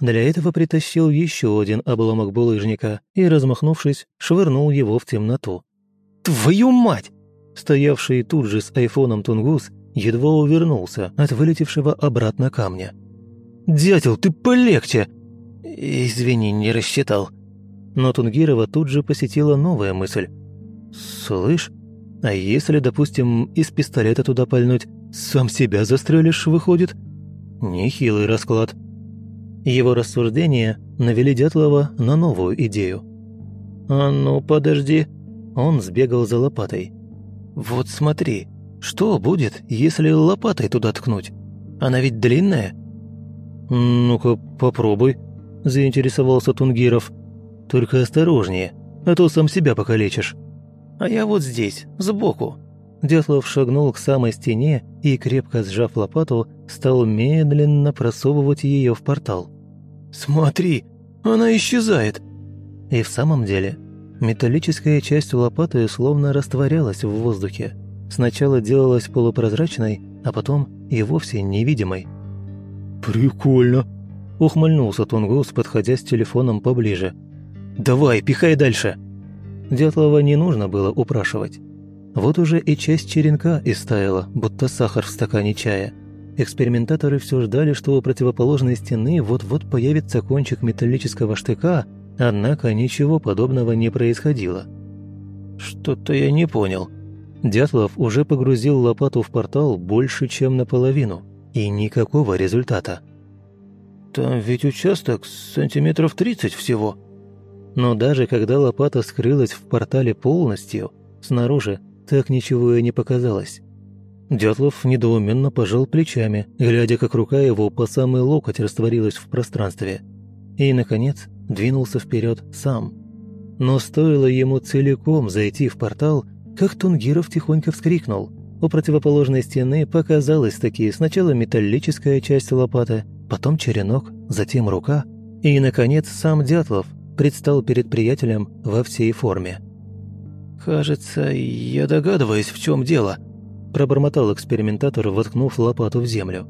Для этого притащил еще один обломок булыжника и, размахнувшись, швырнул его в темноту. «Твою мать!» Стоявший тут же с айфоном Тунгус едва увернулся от вылетевшего обратно камня. «Дятел, ты полегче!» «Извини, не рассчитал». Но Тунгирова тут же посетила новая мысль. «Слышь, а если, допустим, из пистолета туда пальнуть, сам себя застрелишь, выходит?» Нехилый расклад. Его рассуждения навели Дятлова на новую идею. «А ну, подожди!» Он сбегал за лопатой. «Вот смотри, что будет, если лопатой туда ткнуть? Она ведь длинная?» «Ну-ка, попробуй», – заинтересовался Тунгиров. «Только осторожнее, а то сам себя покалечишь». «А я вот здесь, сбоку». Дятлов шагнул к самой стене и, крепко сжав лопату, стал медленно просовывать ее в портал. «Смотри, она исчезает!» И в самом деле, металлическая часть лопаты словно растворялась в воздухе сначала делалась полупрозрачной, а потом и вовсе невидимой. «Прикольно!» – ухмыльнулся Тунгус, подходя с телефоном поближе. «Давай, пихай дальше!» Дятлова не нужно было упрашивать. Вот уже и часть черенка истаяла, будто сахар в стакане чая. Экспериментаторы все ждали, что у противоположной стены вот-вот появится кончик металлического штыка, однако ничего подобного не происходило. «Что-то я не понял», Дятлов уже погрузил лопату в портал больше, чем наполовину, и никакого результата. «Там ведь участок сантиметров тридцать всего». Но даже когда лопата скрылась в портале полностью, снаружи так ничего и не показалось. Дятлов недоуменно пожал плечами, глядя, как рука его по самый локоть растворилась в пространстве. И, наконец, двинулся вперед сам. Но стоило ему целиком зайти в портал, как Тунгиров тихонько вскрикнул. У противоположной стены показалась таки сначала металлическая часть лопаты, потом черенок, затем рука, и, наконец, сам Дятлов предстал перед приятелем во всей форме. «Кажется, я догадываюсь, в чем дело», – пробормотал экспериментатор, воткнув лопату в землю.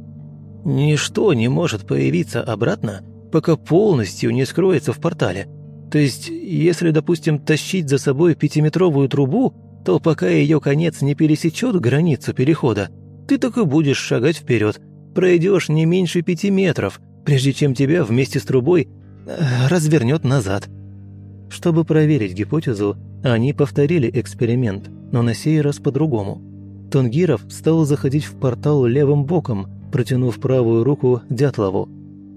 «Ничто не может появиться обратно, пока полностью не скроется в портале. То есть, если, допустим, тащить за собой пятиметровую трубу, то пока ее конец не пересечет границу перехода, ты так и будешь шагать вперед, пройдешь не меньше пяти метров, прежде чем тебя вместе с трубой э, развернет назад. Чтобы проверить гипотезу, они повторили эксперимент, но на сей раз по-другому. Тунгиров стал заходить в портал левым боком, протянув правую руку Дятлову.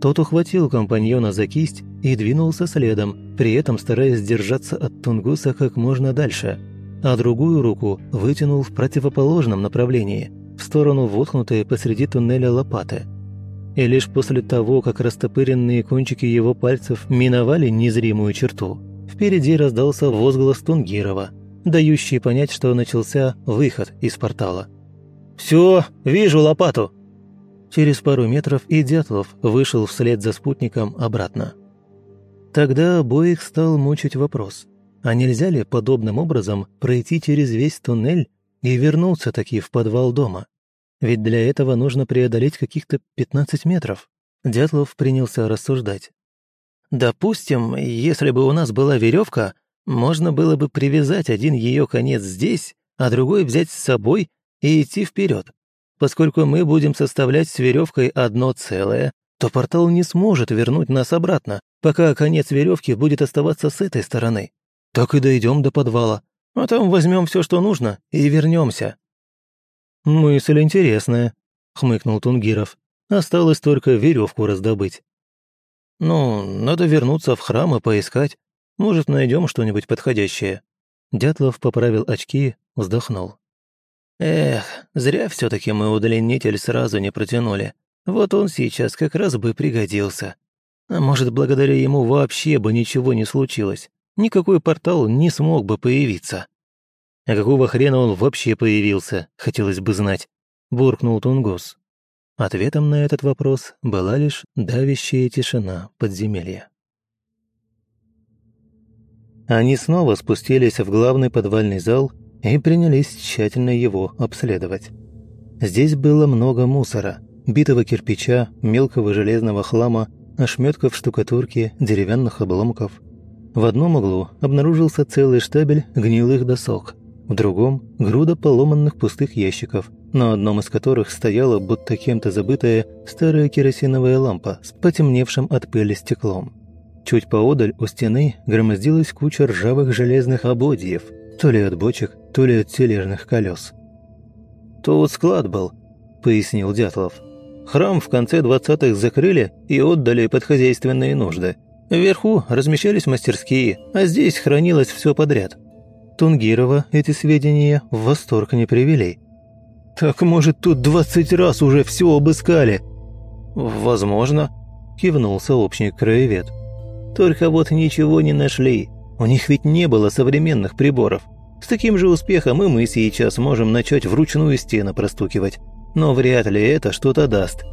Тот ухватил компаньона за кисть и двинулся следом, при этом стараясь держаться от Тунгуса как можно дальше – а другую руку вытянул в противоположном направлении, в сторону воткнутой посреди туннеля лопаты. и лишь после того, как растопыренные кончики его пальцев миновали незримую черту, впереди раздался возглас Тунгирова, дающий понять, что начался выход из портала. «Все, вижу лопату!» Через пару метров и Дятлов вышел вслед за спутником обратно. Тогда обоих стал мучить вопрос, а нельзя ли подобным образом пройти через весь туннель и вернуться таки в подвал дома? Ведь для этого нужно преодолеть каких-то 15 метров. Дятлов принялся рассуждать. Допустим, если бы у нас была веревка, можно было бы привязать один ее конец здесь, а другой взять с собой и идти вперед. Поскольку мы будем составлять с веревкой одно целое, то портал не сможет вернуть нас обратно, пока конец веревки будет оставаться с этой стороны. Так и дойдем до подвала, а там возьмем все, что нужно, и вернемся. «Мысль интересная», — хмыкнул Тунгиров. «Осталось только веревку раздобыть». «Ну, надо вернуться в храм и поискать. Может, найдем что-нибудь подходящее». Дятлов поправил очки, вздохнул. Эх, зря все таки мы удлинитель сразу не протянули. Вот он сейчас как раз бы пригодился. А может, благодаря ему вообще бы ничего не случилось. Никакой портал не смог бы появиться. А какого хрена он вообще появился, хотелось бы знать, буркнул Тунгус. Ответом на этот вопрос была лишь давящая тишина подземелья. Они снова спустились в главный подвальный зал и принялись тщательно его обследовать. Здесь было много мусора, битого кирпича, мелкого железного хлама, ошметков штукатурки, деревянных обломков. В одном углу обнаружился целый штабель гнилых досок, в другом – груда поломанных пустых ящиков, на одном из которых стояла будто кем-то забытая старая керосиновая лампа с потемневшим от пыли стеклом. Чуть поодаль у стены громоздилась куча ржавых железных ободьев – то ли от бочек, то ли от тележных колес. «Тут склад был», — пояснил Дятлов. «Храм в конце двадцатых закрыли и отдали под хозяйственные нужды. Вверху размещались мастерские, а здесь хранилось все подряд». Тунгирова эти сведения в восторг не привели. «Так, может, тут двадцать раз уже все обыскали?» «Возможно», – кивнул сообщник-краевед. «Только вот ничего не нашли. У них ведь не было современных приборов. С таким же успехом и мы сейчас можем начать вручную стены простукивать. Но вряд ли это что-то даст.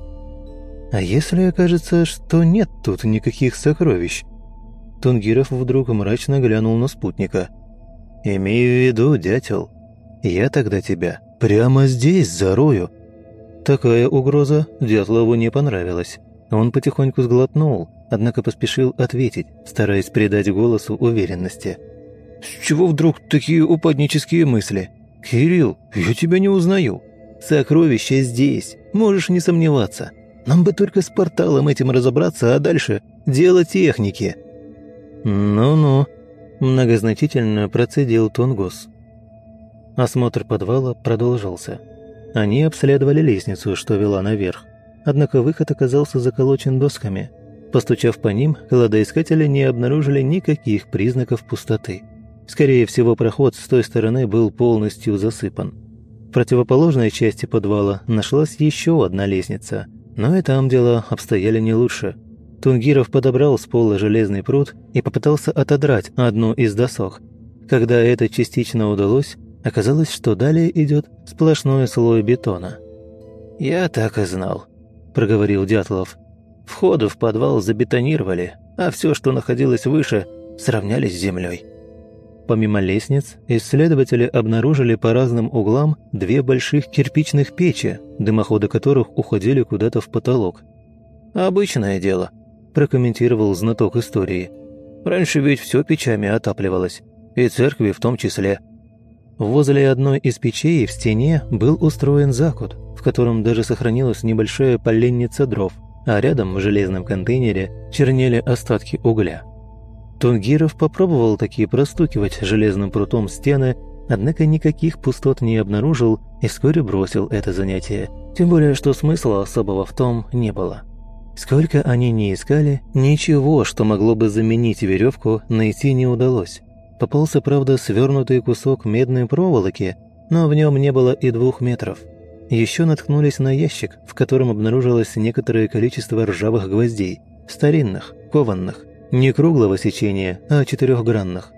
А если окажется, что нет тут никаких сокровищ? Тунгиров вдруг мрачно глянул на спутника. «Имей в виду, дятел, я тогда тебя прямо здесь зарою». Такая угроза Дятлову не понравилась. Он потихоньку сглотнул, однако поспешил ответить, стараясь придать голосу уверенности. «С чего вдруг такие упаднические мысли? Кирилл, я тебя не узнаю. Сокровища здесь, можешь не сомневаться. Нам бы только с порталом этим разобраться, а дальше дело техники». «Ну-ну», – многозначительно процедил Тунгус. Осмотр подвала продолжался. Они обследовали лестницу, что вела наверх. Однако выход оказался заколочен досками – Постучав по ним, кладоискатели не обнаружили никаких признаков пустоты. Скорее всего, проход с той стороны был полностью засыпан. В противоположной части подвала нашлась еще одна лестница, но и там дела обстояли не лучше. Тунгиров подобрал с пола железный пруд и попытался отодрать одну из досок. Когда это частично удалось, оказалось, что далее идет сплошной слой бетона. «Я так и знал», – проговорил Дятлов. Входы в подвал забетонировали, а все, что находилось выше, сравнялись с землей. Помимо лестниц, исследователи обнаружили по разным углам две больших кирпичных печи, дымоходы которых уходили куда-то в потолок. «Обычное дело», – прокомментировал знаток истории. «Раньше ведь все печами отапливалось, и церкви в том числе». Возле одной из печей в стене был устроен закут, в котором даже сохранилась небольшая поленница дров – а рядом в железном контейнере чернели остатки угля. Тунгиров попробовал такие простукивать железным прутом стены, однако никаких пустот не обнаружил и вскоре бросил это занятие, тем более что смысла особого в том не было. Сколько они не искали, ничего, что могло бы заменить веревку, найти не удалось. Попался, правда, свернутый кусок медной проволоки, но в нем не было и двух метров – Еще наткнулись на ящик, в котором обнаружилось некоторое количество ржавых гвоздей, старинных, кованных, не круглого сечения, а четырехгранных.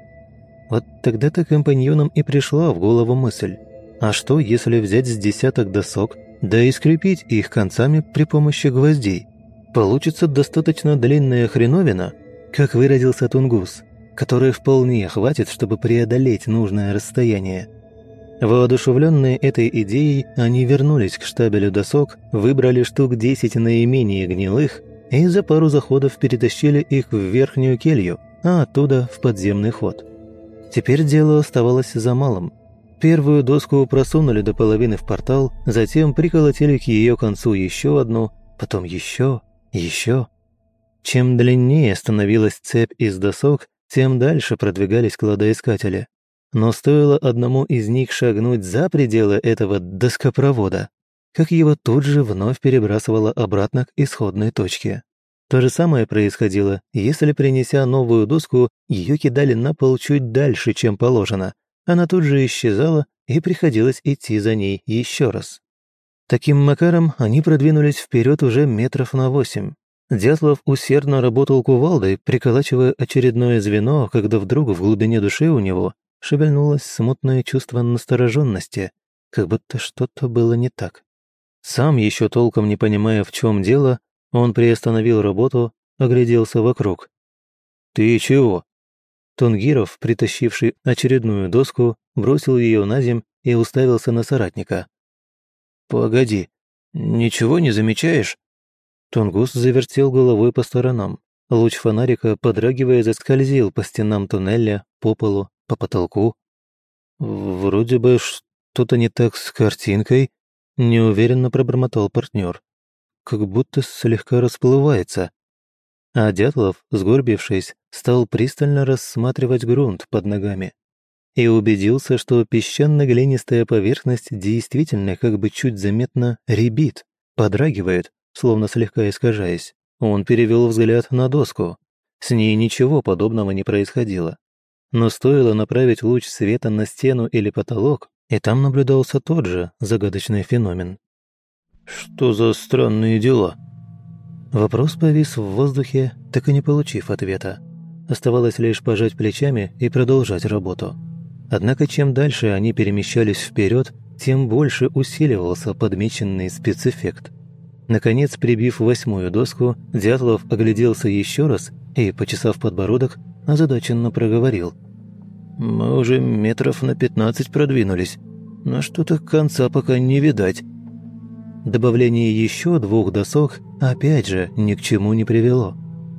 Вот тогда-то компаньонам и пришла в голову мысль. А что, если взять с десяток досок, да и скрепить их концами при помощи гвоздей? Получится достаточно длинная хреновина, как выразился Тунгус, которая вполне хватит, чтобы преодолеть нужное расстояние. Воодушевленные этой идеей, они вернулись к штабелю досок, выбрали штук 10 наименее гнилых и за пару заходов перетащили их в верхнюю келью, а оттуда в подземный ход. Теперь дело оставалось за малым. Первую доску просунули до половины в портал, затем приколотили к ее концу еще одну, потом еще, еще. Чем длиннее становилась цепь из досок, тем дальше продвигались кладоискатели. Но стоило одному из них шагнуть за пределы этого доскопровода, как его тут же вновь перебрасывало обратно к исходной точке. То же самое происходило, если, принеся новую доску, ее кидали на пол чуть дальше, чем положено. Она тут же исчезала, и приходилось идти за ней еще раз. Таким макаром они продвинулись вперед уже метров на восемь. Дятлов усердно работал кувалдой, приколачивая очередное звено, когда вдруг в глубине души у него шевельнулось смутное чувство настороженности, как будто что-то было не так. Сам еще толком не понимая, в чем дело, он приостановил работу, огляделся вокруг. «Ты чего?» Тунгиров, притащивший очередную доску, бросил ее на земь и уставился на соратника. «Погоди, ничего не замечаешь?» Тунгус завертел головой по сторонам. Луч фонарика, подрагивая, заскользил по стенам туннеля, по полу, по потолку. «Вроде бы что-то не так с картинкой», неуверенно пробормотал партнер. Как будто слегка расплывается. А Дятлов, сгорбившись, стал пристально рассматривать грунт под ногами и убедился, что песчано-глинистая поверхность действительно как бы чуть заметно ребит, подрагивает, словно слегка искажаясь. Он перевел взгляд на доску. С ней ничего подобного не происходило. Но стоило направить луч света на стену или потолок, и там наблюдался тот же загадочный феномен. «Что за странные дела?» Вопрос повис в воздухе, так и не получив ответа. Оставалось лишь пожать плечами и продолжать работу. Однако чем дальше они перемещались вперед, тем больше усиливался подмеченный спецэффект. Наконец, прибив восьмую доску, Дятлов огляделся еще раз и, почесав подбородок, озадаченно проговорил – мы уже метров на пятнадцать продвинулись, но что-то конца пока не видать. Добавление еще двух досок опять же ни к чему не привело.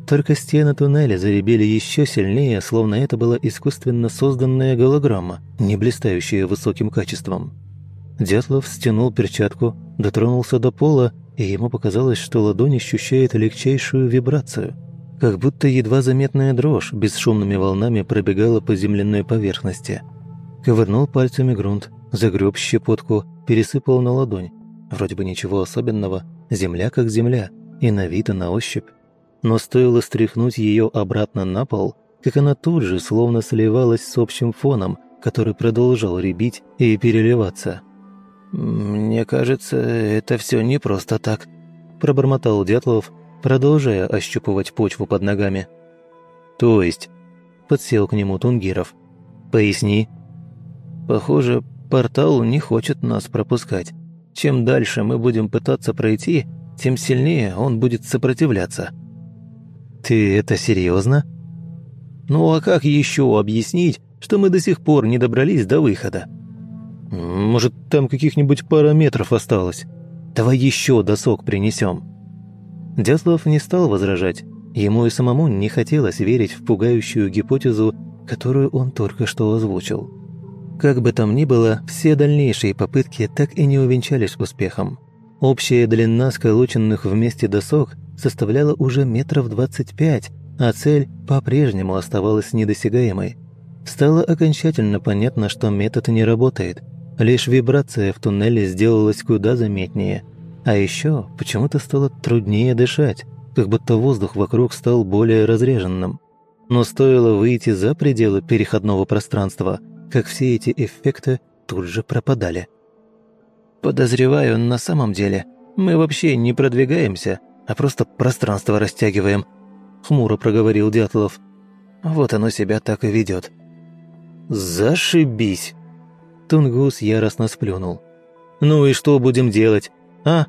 Только стены туннеля заребели еще сильнее, словно это была искусственно созданная голограмма, не блистающая высоким качеством. Дятлов стянул перчатку, дотронулся до пола, и ему показалось, что ладонь ощущает легчайшую вибрацию – как будто едва заметная дрожь бесшумными волнами пробегала по земляной поверхности. Ковырнул пальцами грунт, загреб щепотку, пересыпал на ладонь. Вроде бы ничего особенного, земля как земля, и на вид, и на ощупь. Но стоило стряхнуть ее обратно на пол, как она тут же словно сливалась с общим фоном, который продолжал ребить и переливаться. «Мне кажется, это все не просто так», – пробормотал Дятлов, продолжая ощупывать почву под ногами. «То есть?» – подсел к нему Тунгиров. «Поясни». «Похоже, портал не хочет нас пропускать. Чем дальше мы будем пытаться пройти, тем сильнее он будет сопротивляться». «Ты это серьезно? «Ну а как еще объяснить, что мы до сих пор не добрались до выхода?» «Может, там каких-нибудь пара метров осталось? Давай еще досок принесем». Дятлов не стал возражать. Ему и самому не хотелось верить в пугающую гипотезу, которую он только что озвучил. Как бы там ни было, все дальнейшие попытки так и не увенчались успехом. Общая длина сколоченных вместе досок составляла уже метров 25, а цель по-прежнему оставалась недосягаемой. Стало окончательно понятно, что метод не работает. Лишь вибрация в туннеле сделалась куда заметнее – а еще почему-то стало труднее дышать, как будто воздух вокруг стал более разреженным. Но стоило выйти за пределы переходного пространства, как все эти эффекты тут же пропадали. Подозреваю, на самом деле мы вообще не продвигаемся, а просто пространство растягиваем», — хмуро проговорил Дятлов. «Вот оно себя так и ведет». «Зашибись!» Тунгус яростно сплюнул. «Ну и что будем делать, а?»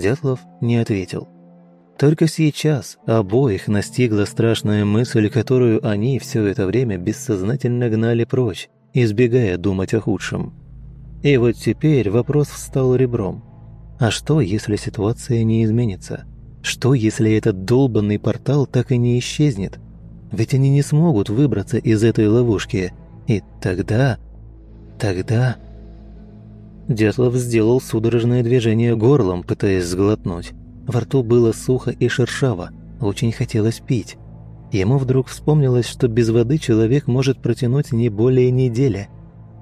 Дятлов не ответил. Только сейчас обоих настигла страшная мысль, которую они все это время бессознательно гнали прочь, избегая думать о худшем. И вот теперь вопрос встал ребром. А что, если ситуация не изменится? Что, если этот долбанный портал так и не исчезнет? Ведь они не смогут выбраться из этой ловушки. И тогда... Тогда... Дятлов сделал судорожное движение горлом, пытаясь сглотнуть. Во рту было сухо и шершаво, очень хотелось пить. Ему вдруг вспомнилось, что без воды человек может протянуть не более недели.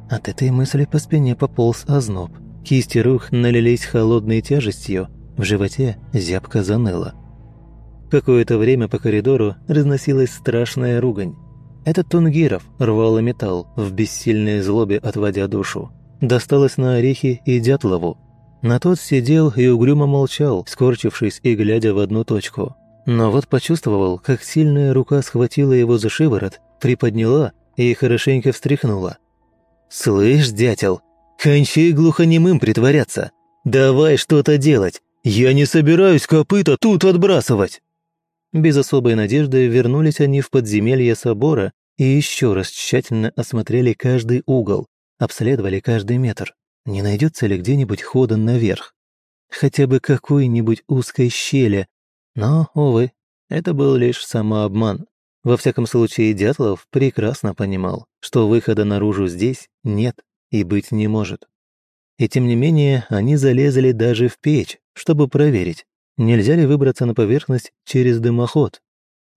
От этой мысли по спине пополз озноб. Кисти рук налились холодной тяжестью, в животе зябко заныло. Какое-то время по коридору разносилась страшная ругань. Этот Тунгиров рвал металл, в бессильной злобе отводя душу. Досталось на орехи и Дятлову, на тот сидел и угрюмо молчал, скорчившись и глядя в одну точку. Но вот почувствовал, как сильная рука схватила его за шиворот, приподняла и хорошенько встряхнула. «Слышь, дятел, кончай глухонемым притворяться! Давай что-то делать! Я не собираюсь копыта тут отбрасывать!» Без особой надежды вернулись они в подземелье собора и еще раз тщательно осмотрели каждый угол, обследовали каждый метр. Не найдется ли где-нибудь хода наверх? Хотя бы какой-нибудь узкой щели. Но, увы, это был лишь самообман. Во всяком случае, Дятлов прекрасно понимал, что выхода наружу здесь нет и быть не может. И тем не менее, они залезли даже в печь, чтобы проверить, нельзя ли выбраться на поверхность через дымоход.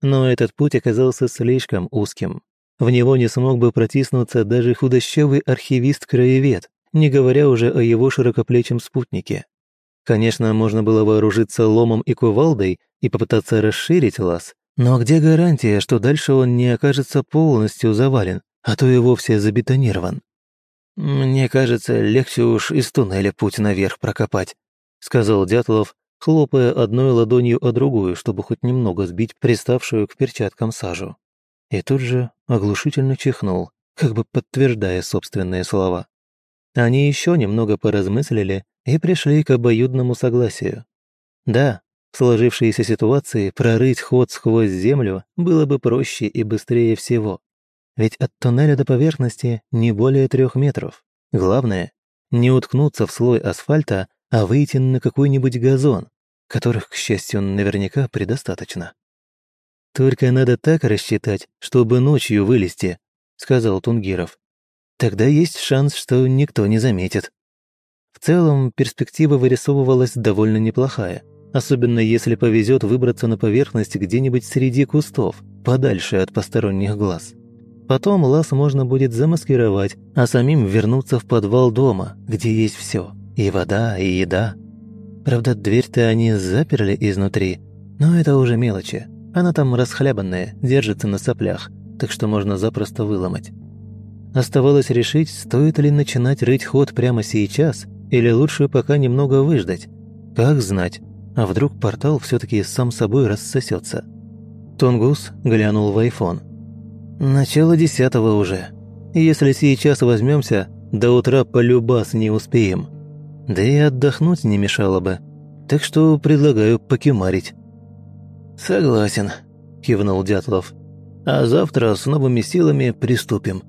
Но этот путь оказался слишком узким. В него не смог бы протиснуться даже худощавый архивист-краевед, не говоря уже о его широкоплечем спутнике. Конечно, можно было вооружиться ломом и кувалдой и попытаться расширить лаз, но где гарантия, что дальше он не окажется полностью завален, а то и вовсе забетонирован? «Мне кажется, легче уж из туннеля путь наверх прокопать», сказал Дятлов, хлопая одной ладонью о другую, чтобы хоть немного сбить приставшую к перчаткам сажу. И тут же оглушительно чихнул, как бы подтверждая собственные слова. Они еще немного поразмыслили и пришли к обоюдному согласию. Да, в сложившейся ситуации прорыть ход сквозь землю было бы проще и быстрее всего. Ведь от туннеля до поверхности не более трех метров. Главное – не уткнуться в слой асфальта, а выйти на какой-нибудь газон, которых, к счастью, наверняка предостаточно. «Только надо так рассчитать, чтобы ночью вылезти», – сказал Тунгиров. Тогда есть шанс, что никто не заметит. В целом, перспектива вырисовывалась довольно неплохая, особенно если повезет выбраться на поверхность где-нибудь среди кустов, подальше от посторонних глаз. Потом лаз можно будет замаскировать, а самим вернуться в подвал дома, где есть все и вода, и еда. Правда, дверь-то они заперли изнутри, но это уже мелочи. Она там расхлябанная, держится на соплях, так что можно запросто выломать. Оставалось решить, стоит ли начинать рыть ход прямо сейчас, или лучше пока немного выждать. Как знать, а вдруг портал все таки сам собой рассосется. Тунгус глянул в айфон. «Начало десятого уже. Если сейчас возьмемся, до утра полюбас не успеем. Да и отдохнуть не мешало бы. Так что предлагаю покемарить». «Согласен», – кивнул Дятлов. «А завтра с новыми силами приступим».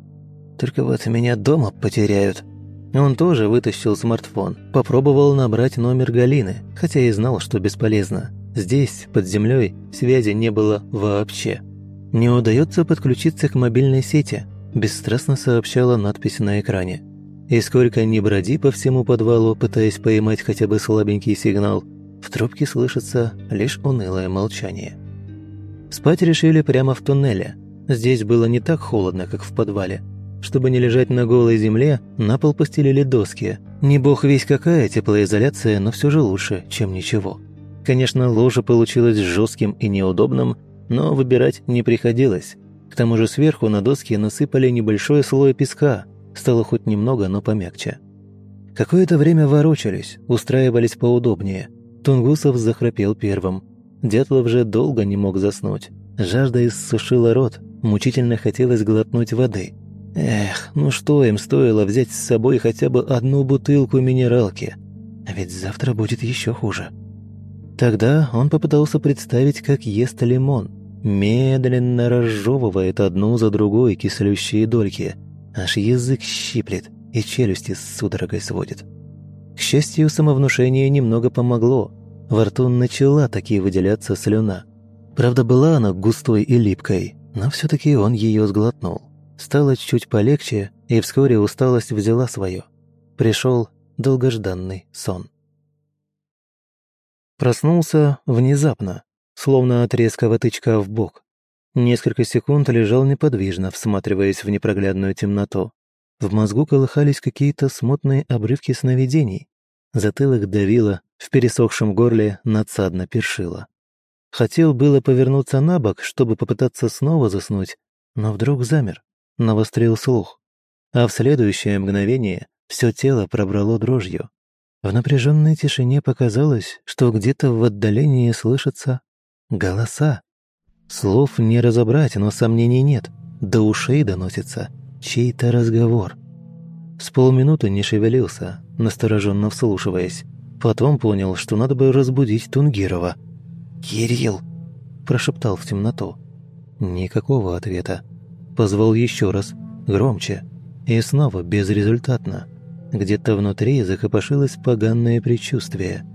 Только вот меня дома потеряют». Он тоже вытащил смартфон, попробовал набрать номер Галины, хотя и знал, что бесполезно. Здесь, под землей, связи не было вообще. «Не удается подключиться к мобильной сети», – бесстрастно сообщала надпись на экране. И сколько ни броди по всему подвалу, пытаясь поймать хотя бы слабенький сигнал, в трубке слышится лишь унылое молчание. Спать решили прямо в туннеле. Здесь было не так холодно, как в подвале – чтобы не лежать на голой земле, на пол постелили доски. Не бог весь какая теплоизоляция, но все же лучше, чем ничего. Конечно, ложе получилось жестким и неудобным, но выбирать не приходилось. К тому же сверху на доски насыпали небольшой слой песка, стало хоть немного, но помягче. Какое-то время ворочались, устраивались поудобнее. Тунгусов захрапел первым. Дятлов же долго не мог заснуть. Жажда иссушила рот, мучительно хотелось глотнуть воды. Эх, ну что им стоило взять с собой хотя бы одну бутылку минералки? А ведь завтра будет еще хуже. Тогда он попытался представить, как ест лимон. Медленно разжевывает одну за другой кислющие дольки. Аж язык щиплет и челюсти с судорогой сводит. К счастью, самовнушение немного помогло. Во рту начала таки выделяться слюна. Правда, была она густой и липкой, но все таки он ее сглотнул. Стало чуть полегче, и вскоре усталость взяла свое. Пришел долгожданный сон. Проснулся внезапно, словно от резкого тычка в бок. Несколько секунд лежал неподвижно, всматриваясь в непроглядную темноту. В мозгу колыхались какие-то смутные обрывки сновидений. Затылок давило, в пересохшем горле надсадно першило. Хотел было повернуться на бок, чтобы попытаться снова заснуть, но вдруг замер, навострил слух. А в следующее мгновение все тело пробрало дрожью. В напряженной тишине показалось, что где-то в отдалении слышатся голоса. Слов не разобрать, но сомнений нет. До ушей доносится чей-то разговор. С полминуты не шевелился, настороженно вслушиваясь. Потом понял, что надо бы разбудить Тунгирова. «Кирилл!» – прошептал в темноту. Никакого ответа. Позвал еще раз, громче, и снова безрезультатно. Где-то внутри закопошилось поганное предчувствие.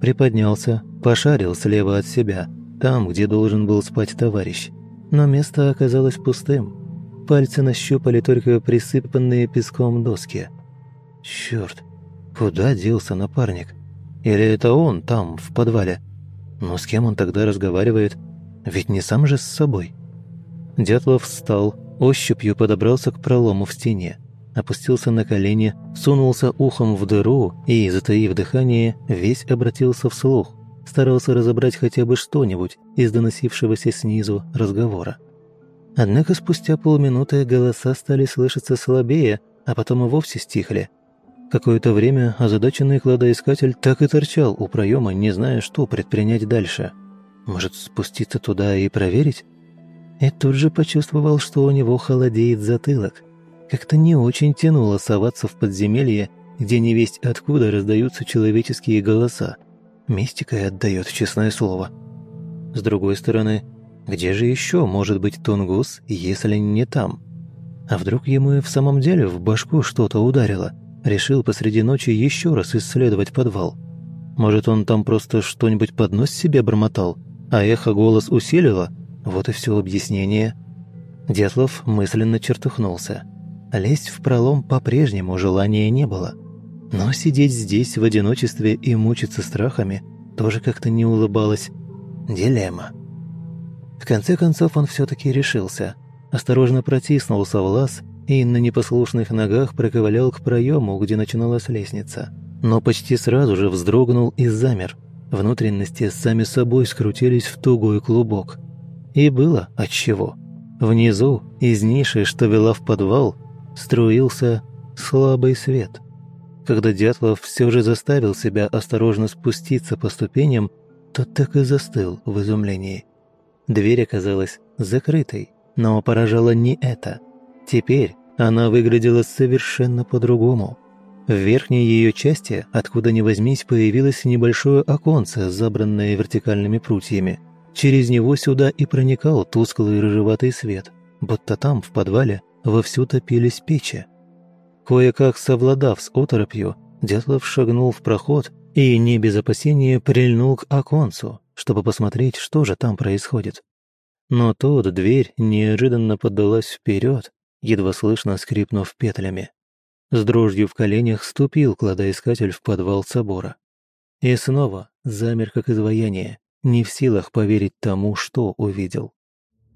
Приподнялся, пошарил слева от себя, там, где должен был спать товарищ. Но место оказалось пустым. Пальцы нащупали только присыпанные песком доски. Черт, куда делся напарник? Или это он там, в подвале? Но с кем он тогда разговаривает? Ведь не сам же с собой. Дятлов встал, ощупью подобрался к пролому в стене, опустился на колени, сунулся ухом в дыру и, затаив дыхание, весь обратился вслух, старался разобрать хотя бы что-нибудь из доносившегося снизу разговора. Однако спустя полминуты голоса стали слышаться слабее, а потом и вовсе стихли. Какое-то время озадаченный кладоискатель так и торчал у проема, не зная, что предпринять дальше. Может, спуститься туда и проверить? и тут же почувствовал, что у него холодеет затылок. Как-то не очень тянуло соваться в подземелье, где не весть откуда раздаются человеческие голоса. Мистикой отдает, честное слово. С другой стороны, где же еще может быть Тунгус, если не там? А вдруг ему и в самом деле в башку что-то ударило? Решил посреди ночи еще раз исследовать подвал. Может, он там просто что-нибудь под нос себе бормотал, а эхо голос усилило – вот и все объяснение. Дятлов мысленно чертыхнулся. Лезть в пролом по-прежнему желания не было. Но сидеть здесь в одиночестве и мучиться страхами тоже как-то не улыбалось. Дилемма. В конце концов он все-таки решился. Осторожно протиснулся в лаз и на непослушных ногах проковылял к проему, где начиналась лестница. Но почти сразу же вздрогнул и замер. Внутренности сами собой скрутились в тугой клубок – и было отчего. Внизу, из ниши, что вела в подвал, струился слабый свет. Когда Дятлов все же заставил себя осторожно спуститься по ступеням, то так и застыл в изумлении. Дверь оказалась закрытой, но поражало не это. Теперь она выглядела совершенно по-другому. В верхней ее части, откуда ни возьмись, появилось небольшое оконце, забранное вертикальными прутьями – Через него сюда и проникал тусклый рыжеватый свет, будто там, в подвале, вовсю топились печи. Кое-как совладав с оторопью, Дятлов шагнул в проход и, не без опасения, прильнул к оконцу, чтобы посмотреть, что же там происходит. Но тут дверь неожиданно поддалась вперед, едва слышно скрипнув петлями. С дрожью в коленях ступил кладоискатель в подвал собора. И снова замер как изваяние, не в силах поверить тому, что увидел.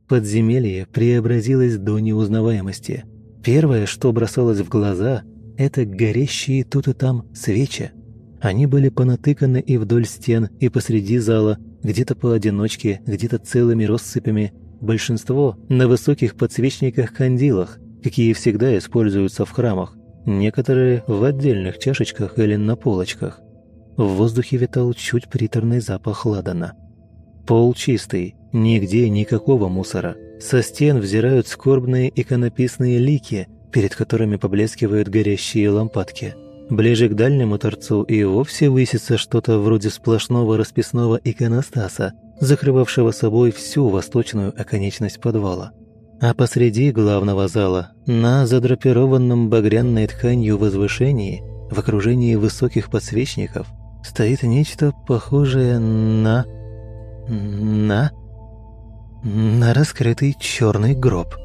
Подземелье преобразилось до неузнаваемости. Первое, что бросалось в глаза, это горящие тут и там свечи. Они были понатыканы и вдоль стен, и посреди зала, где-то поодиночке, где-то целыми россыпями. Большинство на высоких подсвечниках-кандилах, какие всегда используются в храмах, некоторые в отдельных чашечках или на полочках. В воздухе витал чуть приторный запах ладана. Пол чистый, нигде никакого мусора. Со стен взирают скорбные иконописные лики, перед которыми поблескивают горящие лампадки. Ближе к дальнему торцу и вовсе высится что-то вроде сплошного расписного иконостаса, закрывавшего собой всю восточную оконечность подвала. А посреди главного зала, на задрапированном багряной тканью возвышении, в окружении высоких подсвечников, стоит нечто похожее на... на... на раскрытый черный гроб.